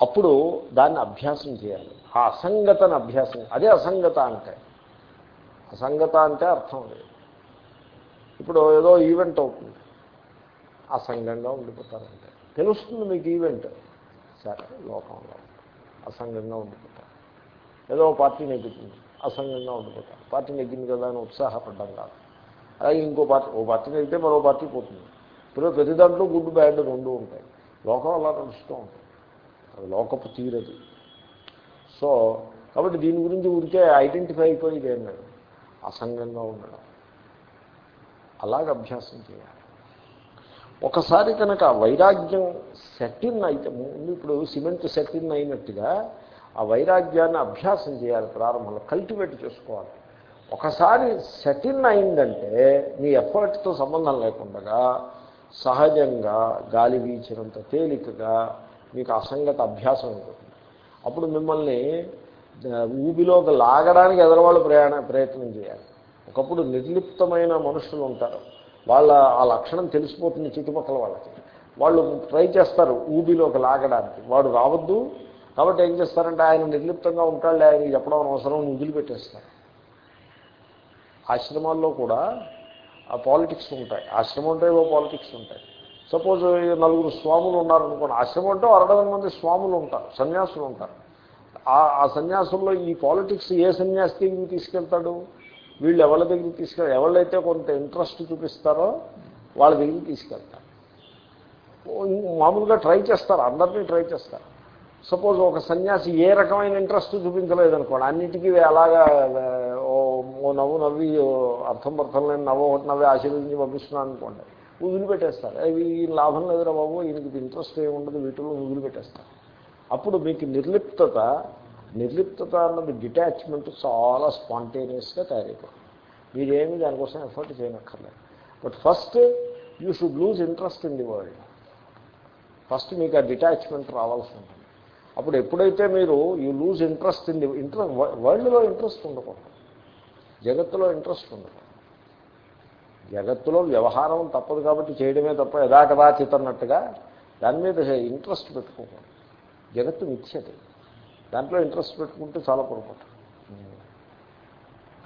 అప్పుడు దాన్ని అభ్యాసం చేయాలి. ఆ అసంగతను అభ్యాసం. అదే అసంగత అంటే. అసంగత అంటే అర్థం లేదు. ఇప్పుడు ఏదో ఈవెంట్ అవుతుంది. అసంగంగా ఉండిపోతారంటే. తెలుస్తుంది మీకు ఈవెంట్ సరే లోకంలో. అసంగంగా ఉండిపోతారు. ఏదో పార్టీ నెగ్గుతుంది. అసంగంగా ఉండిపోతారు. పార్టీ నెగ్గింది కదా అని ఉత్సాహపడ్డం కాదు. అలాగే ఇంకో పార్టీ ఓ పార్టీ నెగితే మరో పార్టీ పోతుంది. ఇప్పుడు ప్రతి దాంట్లో గుడ్ బ్యాడ్ రెండు ఉంటాయి. లోకం అలా నడుస్తూ ఉంటుంది. అది లోకపు తీరది. సో కాబట్టి దీని గురించి ఊరికే ఐడెంటిఫై అయిపోయేది ఏం లేదు. అసంగంగా ఉండడం. అలాగ అభ్యాసం చేయాలి. ఒకసారి కనుక వైరాగ్యం సెటిన్ అయితే ముందు ఇప్పుడు సిమెంట్ సెటిన్ అయినట్టుగా ఆ వైరాగ్యాన్ని అభ్యాసం చేయాలి ప్రారంభంలో కల్టివేట్ చేసుకోవాలి. ఒకసారి సెటిన్ అయిందంటే మీ ఎఫర్ట్తో సంబంధం లేకుండా సహజంగా గాలి వీచినంత తేలికగా మీకు అసంగత అభ్యాసం ఉంటుంది. అప్పుడు మిమ్మల్ని ఊబిలోకి లాగడానికి ఎదరవాళ్ళు ప్రయాణ ప్రయత్నం చేయాలి. ఒకప్పుడు నిర్లిప్తమైన మనుషులు ఉంటారు. వాళ్ళ ఆ లక్షణం తెలిసిపోతుంది చుట్టుపక్కల వాళ్ళకి. వాళ్ళు ట్రై చేస్తారు ఊబిలోకి లాగడానికి. వాడు రావద్దు కాబట్టి ఏం చేస్తారంటే ఆయన నిర్లిప్తంగా ఉంటాడు ఆయన చెప్పడం అవసరం వదిలిపెట్టేస్తారు. ఆశ్రమాల్లో కూడా ఆ పాలిటిక్స్ ఉంటాయి. ఆశ్రమం అంటే ఏవో పాలిటిక్స్ ఉంటాయి. సపోజ్ నలుగురు స్వాములు ఉన్నారనుకోండి ఆశ్రమం అంటే అరవై మంది స్వాములు ఉంటారు సన్యాసులు ఉంటారు. ఆ సన్యాసంలో ఈ పాలిటిక్స్ ఏ సన్యాసి దగ్గరికి తీసుకెళ్తాడు? వీళ్ళు ఎవరి దగ్గరికి తీసుకెళ్ళి ఎవరైతే కొంత ఇంట్రెస్ట్ చూపిస్తారో వాళ్ళ దగ్గరికి తీసుకెళ్తారు. మామూలుగా ట్రై చేస్తారు అందరినీ ట్రై చేస్తారు. సపోజ్ ఒక సన్యాసి ఏ రకమైన ఇంట్రెస్ట్ చూపించలేదనుకోండి అన్నిటికీ అలాగా ఓ నవ్వు నవ్వి అర్థం అర్థం లేని నవ్వు ఒకటి నవ్వి ఆశీర్వదించి పంపిస్తున్నాను అనుకోండి వదిలిపెట్టేస్తారు. అవి లాభం లేదురా బాబు ఈయనకి ఇంట్రెస్ట్ ఏముండదు వీటిలో వదిలిపెట్టేస్తారు. అప్పుడు మీకు నిర్లిప్తత నిర్లిప్తత అన్నది డిటాచ్మెంట్ చాలా స్పాంటేనియస్గా తయారైపోతుంది. మీరేమి దానికోసం effort చేయనక్కర్లేదు. But first you should lose interest in the world first మీకు ఆ డిటాచ్మెంట్ రావాల్సి ఉంటుంది. అప్పుడు ఎప్పుడైతే మీరు you lose interest in the interest వరల్డ్లో ఇంట్రెస్ట్ ఉండకూడదు. జగత్తులో ఇంట్రెస్ట్ ఉండకూడదు. జగత్తులో వ్యవహారం తప్పదు కాబట్టి చేయడమే తప్ప యథాకదాచిత్ అన్నట్టుగా దాని మీద ఇంట్రెస్ట్ పెట్టుకోకూడదు. జగత్తు మిథ్యది. దాంట్లో ఇంట్రెస్ట్ పెట్టుకుంటే చాలా పొరపాటు.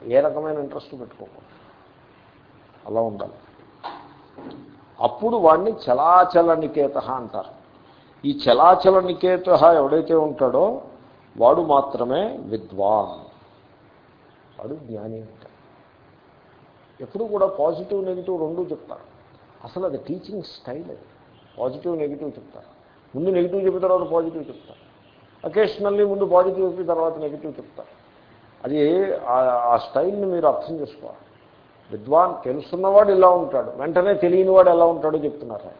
ఏ రకమైన ఇంట్రెస్ట్ పెట్టుకోకూడదు. అలా ఉండాలి. అప్పుడు వాడిని చలాచల నికేత అంటారు. ఈ చలాచల నికేత ఎవడైతే ఉంటాడో వాడు మాత్రమే విద్వాన్. వాడు జ్ఞాని. అంటారు ఎప్పుడు కూడా పాజిటివ్ నెగిటివ్ రెండూ చెప్తారు. అసలు అది టీచింగ్ స్టైల్ అది. పాజిటివ్ నెగిటివ్ చెప్తారు. ముందు నెగిటివ్ చెప్పిన తర్వాత పాజిటివ్ చెప్తారు. అకేషనల్లీ ముందు పాజిటివ్ చెప్పిన తర్వాత నెగిటివ్ చెప్తారు. అది ఆ స్టైల్ని మీరు అర్థం చేసుకోవాలి. విద్వాన్ తెలుసున్నవాడు ఇలా ఉంటాడు. వెంటనే తెలియనివాడు ఎలా ఉంటాడో చెప్తున్నారు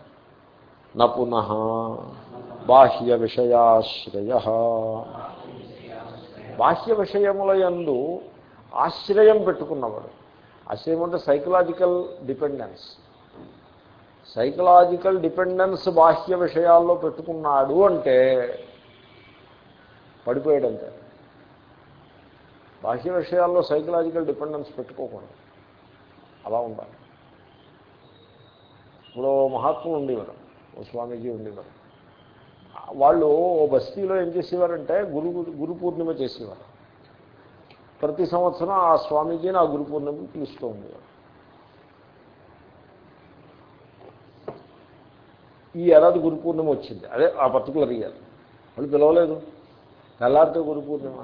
న పునః బాహ్య విషయాశ్రయ. బాహ్య విషయముల యందు ఆశ్రయం పెట్టుకున్నవాడు. ఆశ్రయం అంటే సైకలాజికల్ డిపెండెన్స్ సైకలాజికల్ డిపెండెన్స్ బాహ్య విషయాల్లో పెట్టుకున్నాడు అంటే పడిపోయాడంతే. బాహ్య విషయాల్లో సైకలాజికల్ డిపెండెన్స్ పెట్టుకోకూడదు. అలా ఉండాలి. ఇప్పుడు మహాత్ములు ఉండేవారు ఓ స్వామీజీ ఉండేవారు. వాళ్ళు ఓ బస్తీలో ఏం చేసేవారంటే గురు గురు పూర్ణిమ చేసేవారు. ప్రతి సంవత్సరం ఆ స్వామీజీని ఆ గురు పూర్ణిమకి పిలుస్తూ ఉండేవారు. ఈ ఏడాది గురు పూర్ణిమ వచ్చింది. అదే ఆ పర్టికులర్ ఇయర్ వాళ్ళు పిలవలేదు. తెల్లారితే గురు పూర్ణిమ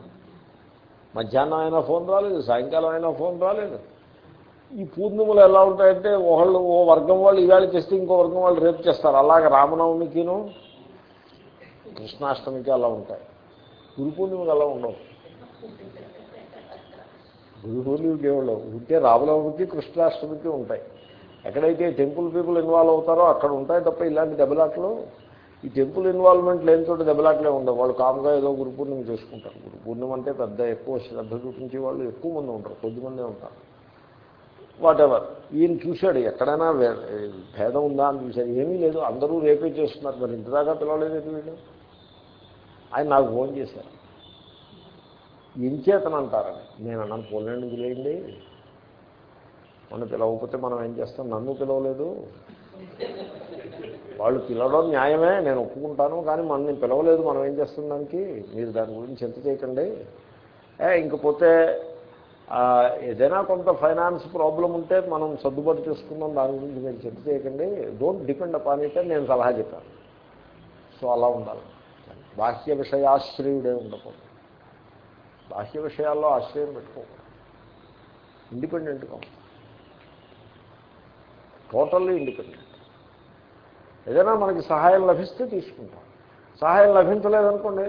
మధ్యాహ్నం అయినా ఫోన్ రాలేదు. సాయంకాలం అయినా ఫోన్ రాలేదు. ఈ పూర్ణిమలు ఎలా ఉంటాయంటే ఒకళ్ళు ఓ వర్గం వాళ్ళు ఇవాళ చేస్తే ఇంకో వర్గం వాళ్ళు రేపు చేస్తారు. అలాగే రామనవమికిను కృష్ణాష్టమికి అలా ఉంటాయి. గురు పూర్ణిమలు అలా ఉండవు. గురు పూర్ణిమకి ఉంటే రామనవమికి కృష్ణాష్టమికి ఉంటాయి. ఎక్కడైతే టెంపుల్ పీపుల్ ఇన్వాల్వ్ అవుతారో అక్కడ ఉంటాయి తప్ప ఇలాంటి దెబ్బలాట్లు ఈ టెంపుల్ ఇన్వాల్వ్మెంట్ లేని చోట దెబ్బలాట్లే ఉండవు. వాళ్ళు కామ్గా ఏదో గురు పూర్ణిమ చేసుకుంటారు. గురు పూర్ణిమ అంటే పెద్ద ఎక్కువ శ్రద్ధ చూపించే వాళ్ళు ఎక్కువ మంది ఉంటారు. కొద్దిమందే ఉంటారు. వాట్ ఎవర్ ఈయన చూశాడు ఎక్కడైనా భేదం ఉందా అని చూశాడు. ఏమీ లేదు. అందరూ రేపే చేస్తున్నారు. మరి ఇంతదాకా పిలవలేదు వీళ్ళు? ఆయన నాకు ఫోన్ చేశారు. ఇంచేతనంటారని. నేను అన్నాను పోలేండి వదిలేయండి. మనం పిలవకపోతే మనం ఏం చేస్తాం? నన్ను పిలవలేదు. వాళ్ళు పిలవడం న్యాయమే నేను ఒప్పుకుంటాను కానీ మనల్ని పిలవలేదు మనం ఏం చేస్తాం దానికి? మీరు దాని గురించి ఎంత చేయకండి. ఇంకపోతే ఏదైనా కొంత ఫైనాన్స్ ప్రాబ్లం ఉంటే మనం సర్దుబాటు చేసుకుందాం దాని గురించి మీరు చింత చేయకండి. డోంట్ డిపెండ్ అపాన్ ఇట్ నేను సలహా చెప్పాను. సో అలా ఉండాలి. బాహ్య విషయాశ్రయుడే ఉండకూడదు. బాహ్య విషయాల్లో ఆశ్రయం పెట్టుకోకూడదు. ఇండిపెండెంట్గా టోటల్లీ ఇండిపెండెంట్. ఏదైనా మనకి సహాయం లభిస్తే తీసుకుంటాం. సహాయం లభించలేదనుకోండి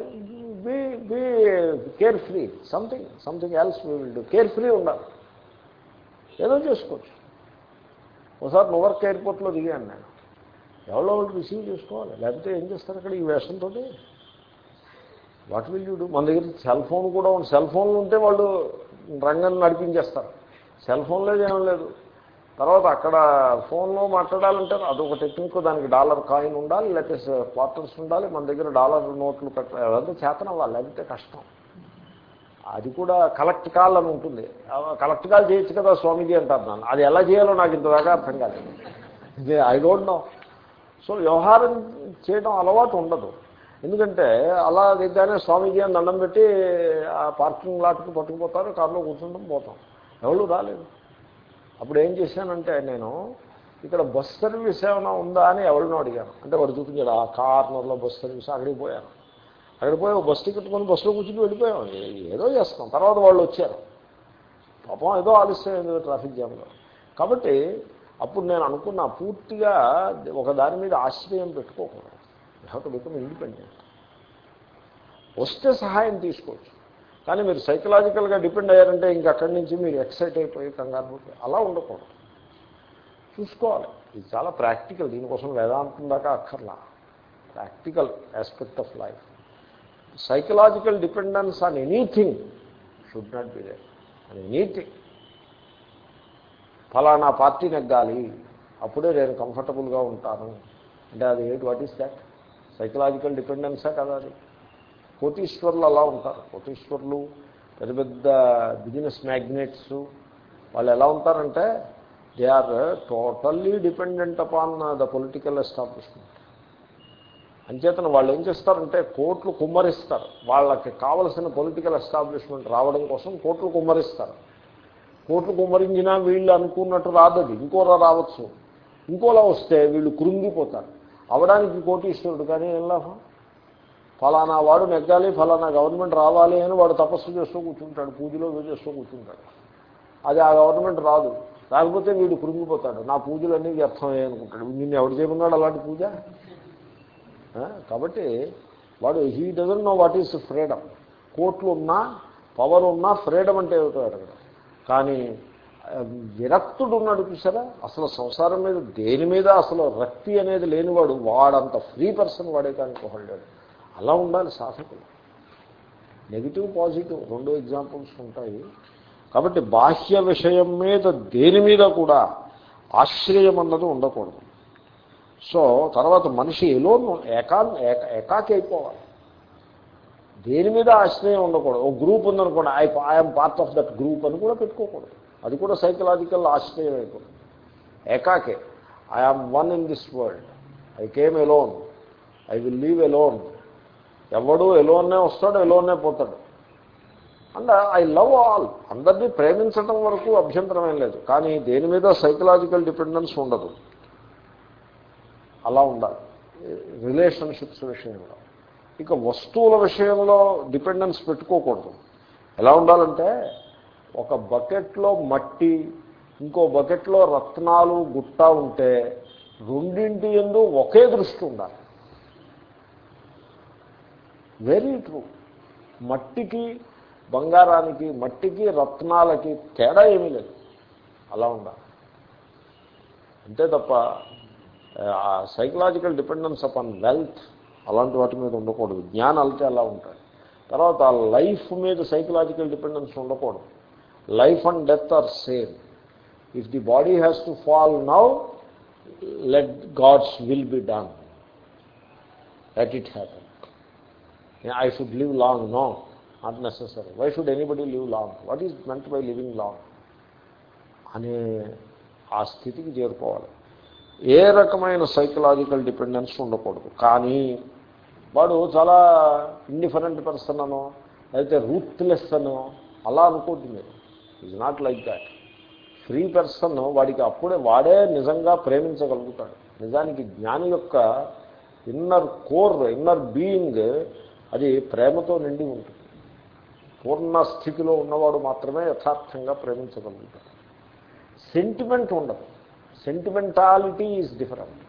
be be carefree something something else we will do carefree ఉండాలి. ఏదో చేసుకోవచ్చు. ఒకసారి నువర్క్ ఎయిర్పోర్ట్లో దిగాను నేను. ఎవరో వాళ్ళు రిసీవ్ చేసుకోవాలి. లేకపోతే ఏం చేస్తారు అక్కడ ఈ వేషంతో వాట్ విల్ యూ డూ? మన దగ్గర సెల్ ఫోన్ కూడా ఉంది. సెల్ ఫోన్లు ఉంటే వాళ్ళు రంగం నడిపించేస్తారు. సెల్ ఫోన్ లేదు ఏం లేదు. తర్వాత అక్కడ ఫోన్లో మాట్లాడాలంటే అదొక టెక్నిక్ దానికి డాలర్ కాయిన్ ఉండాలి లేకపోతే క్వార్టర్స్ ఉండాలి. మన దగ్గర డాలర్ నోట్లు పెట్ట అదంతా చేతనం వాళ్ళు లేకపోతే కష్టం. అది కూడా కలెక్ట్ కాల్ అని ఉంటుంది. కలెక్ట్ కాల్ చేయొచ్చు కదా స్వామీజీ అంటారు నన్ను. అది ఎలా చేయాలో నాకు ఇంతదాకా అర్థం కాలేదు. ఐ డోంట్ నో సో వ్యవహారం చేయడం అలవాటు ఉండదు. ఎందుకంటే అలా దిగ్గానే స్వామీజీ అని దండం పెట్టి ఆ పార్కింగ్ లాట్కి పట్టుకుపోతారు కారులో కూర్చుంటాం పోతాం. ఎవరు రాలేదు. అప్పుడు ఏం చేశానంటే నేను ఇక్కడ బస్ సర్వీస్ ఏమైనా ఉందా? అని ఎవరినో అడిగాను. అంటే వాడు చూపించాడు ఆ కార్నర్లో బస్ సర్వీస్ అక్కడికి పోయాను. అక్కడికి పోయి ఒక బస్ టికెట్ కొని బస్సులో కూర్చుని వెళ్ళిపోయాం. ఏదో చేస్తాం. తర్వాత వాళ్ళు వచ్చారు. పాపం ఏదో ఆలస్యం అయింది ట్రాఫిక్ జామ్లో. కాబట్టి అప్పుడు నేను అనుకున్నా పూర్తిగా ఒక దాని మీద ఆశ్రయం పెట్టుకోకూడదు. హ్యావ్ టు బికమ్ ఇండిపెండెంట్ వస్తే సహాయం తీసుకోవచ్చు. కానీ మీరు సైకలాజికల్గా డిపెండ్ అయ్యారంటే ఇంక అక్కడి నుంచి మీరు ఎక్సైట్ అయిపోయి కంగారు అలా ఉండకూడదు. చూసుకోవాలి. ఇది చాలా ప్రాక్టికల్ దీనికోసం వేదాంతం దాకా అక్కర్లా. Practical aspect of life psychological dependence on anything should not be there అని ఎనీథింగ్ ఫలానా పార్టీ నెగ్గాలి. అప్పుడే నేను కంఫర్టబుల్గా ఉంటాను. అంటే అది ఏంటి? వాట్ ఈస్ దాట్ సైకలాజికల్ డిపెండెన్సా కదా అది? కోటీశ్వర్లు అలా ఉంటారు. కోటీశ్వర్లు పెద్ద పెద్ద బిజినెస్ మ్యాగ్నెట్స్ వాళ్ళు ఎలా ఉంటారంటే they are totally dependent upon the political establishment. అంచేతన వాళ్ళు ఏం చేస్తారంటే కోట్లు కుమ్మరిస్తారు. వాళ్ళకి కావలసిన పొలిటికల్ ఎస్టాబ్లిష్మెంట్ రావడం కోసం కోట్లు కుమ్మరిస్తారు. కోట్లు కుమ్మరించినా వీళ్ళు అనుకున్నట్టు రాదది ఇంకోలా రావచ్చు. ఇంకోలా వస్తే వీళ్ళు కృంగిపోతారు. అవడానికి కోటీశ్వరుడు కానీ ఏం లాభం? ఫలానా వాడు నెగ్గాలి ఫలానా గవర్నమెంట్ రావాలి అని వాడు తపస్సు చేస్తూ కూర్చుంటాడు పూజలో చేస్తూ కూర్చుంటాడు. అది ఆ గవర్నమెంట్ రాదు. రాకపోతే వీడు కృంగిపోతాడు. నా పూజలు అన్నీ వ్యర్థమయ్యాయి అనుకుంటాడు. నిన్ను ఎవడు చేయమన్నాడు అలాంటి పూజ? కాబట్టి వాడు he doesn't know what is freedom. కోట్లు ఉన్నా పవర్ ఉన్నా ఫ్రీడమ్ అంటే ఏమిటో అడగడం. కానీ విరక్తుడు ఉన్నాడు చూసారా అసలు సంసారం మీద దేని మీద అసలు రక్తి అనేది లేనివాడు? వాడంత ఫ్రీ పర్సన్ వాడే కానీ ఇంకొకళ్ళాడు అలా ఉండాలి సాధకులు. నెగిటివ్ పాజిటివ్ రెండు ఎగ్జాంపుల్స్ ఉంటాయి. కాబట్టి బాహ్య విషయం మీద దేని మీద కూడా ఆశ్రయం అన్నది ఉండకూడదు. సో తర్వాత మనిషి ఎలో ఏకా ఏకాకి అయిపోవాలి. దేని మీద ఆశ్రయం ఉండకూడదు. ఒక గ్రూప్ ఉందనుకోండి I I am part of that group అని కూడా పెట్టుకోకూడదు. అది కూడా సైకలాజికల్ ఆశ్రయం అయిపోతుంది. ఏకాకే I am one in this world I came alone I will leave alone ఎవడు ఎలోన్నే వస్తాడు ఎలోన్నే పోతాడు. అండ్ ఐ లవ్ ఆల్ అందరినీ ప్రేమించడం వరకు అభ్యంతరం ఏం లేదు. కానీ దేని మీద సైకలాజికల్ డిపెండెన్స్ ఉండదు. అలా ఉండాలి. రిలేషన్షిప్స్ విషయంలో. ఇక వస్తువుల విషయంలో డిపెండెన్స్ పెట్టుకోకూడదు. ఎలా ఉండాలంటే ఒక బకెట్లో మట్టి ఇంకో బకెట్లో రత్నాలు గుట్ట ఉంటే రెండింటి ఎందు ఒకే దృష్టి ఉండాలి. వెరీ ట్రూ మట్టికి బంగారానికి మట్టికి రత్నాలకి తేడా ఏమీ లేదు. అలా ఉండాలి. అంతే తప్ప సైకలాజికల్ డిపెండెన్స్ అపాన్ వెల్త్ అలాంటి వాటి మీద ఉండకూడదు. జ్ఞానాలతో అలా ఉంటాయి. తర్వాత లైఫ్ మీద సైకలాజికల్ డిపెండెన్స్ ఉండకూడదు. Life and death are same if the body has to fall now let God's will be done let it happen I should live long no not necessary why should anybody live long what is meant by living long అనే ఆ స్థితికి చేరుకోవాలి. ఏ రకమైన psychological dependence ఉండకూడదు. కానీ వాడు చాలా indifferent person అనో అయితే రూత్లెస్ అనో అలా అనుకోద్దు మీరు. Is not like that free person వాడికి అప్పుడే వాడే నిజంగా ప్రేమించగలుగుతాడు. నిజానికి జ్ఞాని యొక్క ఇన్నర్ కోర్ ఇన్నర్ బీయింగ్ అది ప్రేమతో నిండి ఉంటుంది. పూర్ణ స్థితిలో ఉన్నవాడు మాత్రమే యథార్థంగా ప్రేమించగలుగుతాడు. సెంటిమెంట్ ఉండదు. సెంటిమెంటాలిటీ ఈజ్ డిఫరెంట్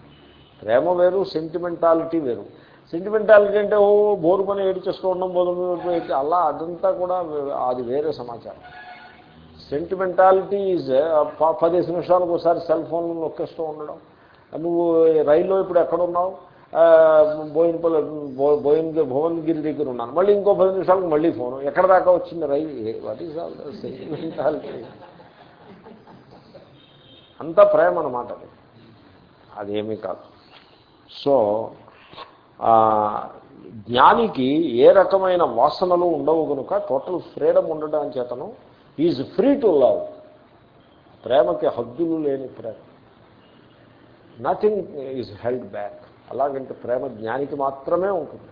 ప్రేమ వేరు సెంటిమెంటాలిటీ వేరు. సెంటిమెంటాలిటీ అంటే ఓ బోరు పని ఏడు చేసుకో ఉండడం బోరు అలా అదంతా కూడా అది వేరే సమాచారం. సెంటిమెంటాలిటీ ఈజ్ పదిహేను నిమిషాలకు ఒకసారి సెల్ ఫోన్లు నొక్కేస్తూ ఉండడం. నువ్వు రైల్లో ఇప్పుడు ఎక్కడున్నావు? బోయినపల్లి బోయిన్ భువనగిరి దగ్గర ఉన్నాను. మళ్ళీ ఇంకో పది నిమిషాలకు మళ్ళీ ఫోను. ఎక్కడ దాకా వచ్చింది రైలు? వాట్ ఈస్ ఆల్ సెంటిమెంటాలిటీ అంతా ప్రేమ అనమాట అది. అదేమీ కాదు. సో జ్ఞానికి ఏ రకమైన వాసనలు ఉండవు కనుక టోటల్ ఫ్రీడమ్ ఉండడం చేతను ఈజ్ ఫ్రీ టు లవ్. ప్రేమకి హద్దులు లేని ప్రేమ. నథింగ్ ఈజ్ హెల్డ్ బ్యాక్ అలాగంటే ప్రేమ జ్ఞానికి మాత్రమే ఉంటుంది.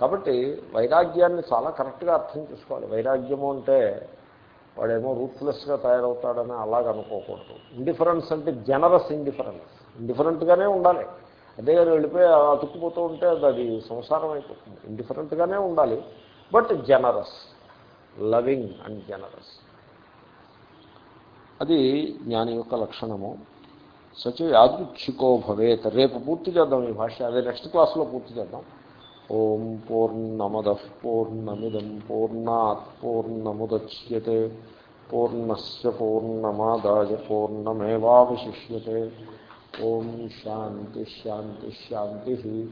కాబట్టి వైరాగ్యాన్ని చాలా కరెక్ట్గా అర్థం చేసుకోవాలి. వైరాగ్యము అంటే వాడేమో రూత్లెస్గా తయారవుతాడని అలాగ అనుకోకూడదు. ఇండిఫరెన్స్ అంటే జనరస్ ఇండిఫరెన్స్ ఇండిఫరెంట్గానే ఉండాలి. అదే వెళ్ళిపోయి అతుక్కుపోతూ ఉంటే అది సంసారం అయిపోతుంది. ఇండిఫరెంట్గానే ఉండాలి. But generous loving and generous. అది జ్ఞాని యొక్క లక్షణము. సచ యాదృచ్ఛికో భవేత్. రేపు పూర్తి చేద్దాం ఈ భాష అదే నెక్స్ట్ క్లాస్లో పూర్తి చేద్దాం. ఓం పూర్ణమద పూర్ణమిదం పూర్ణాత్ పూర్ణముద్యతే. పూర్ణస్ పూర్ణమాదాయ పూర్ణమేవాశిష్యే ఓం శాంతి శాంతి శాంతి.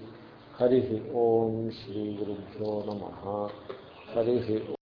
హరి ఓం శ్రీ గురుభ్యో నమ. హరి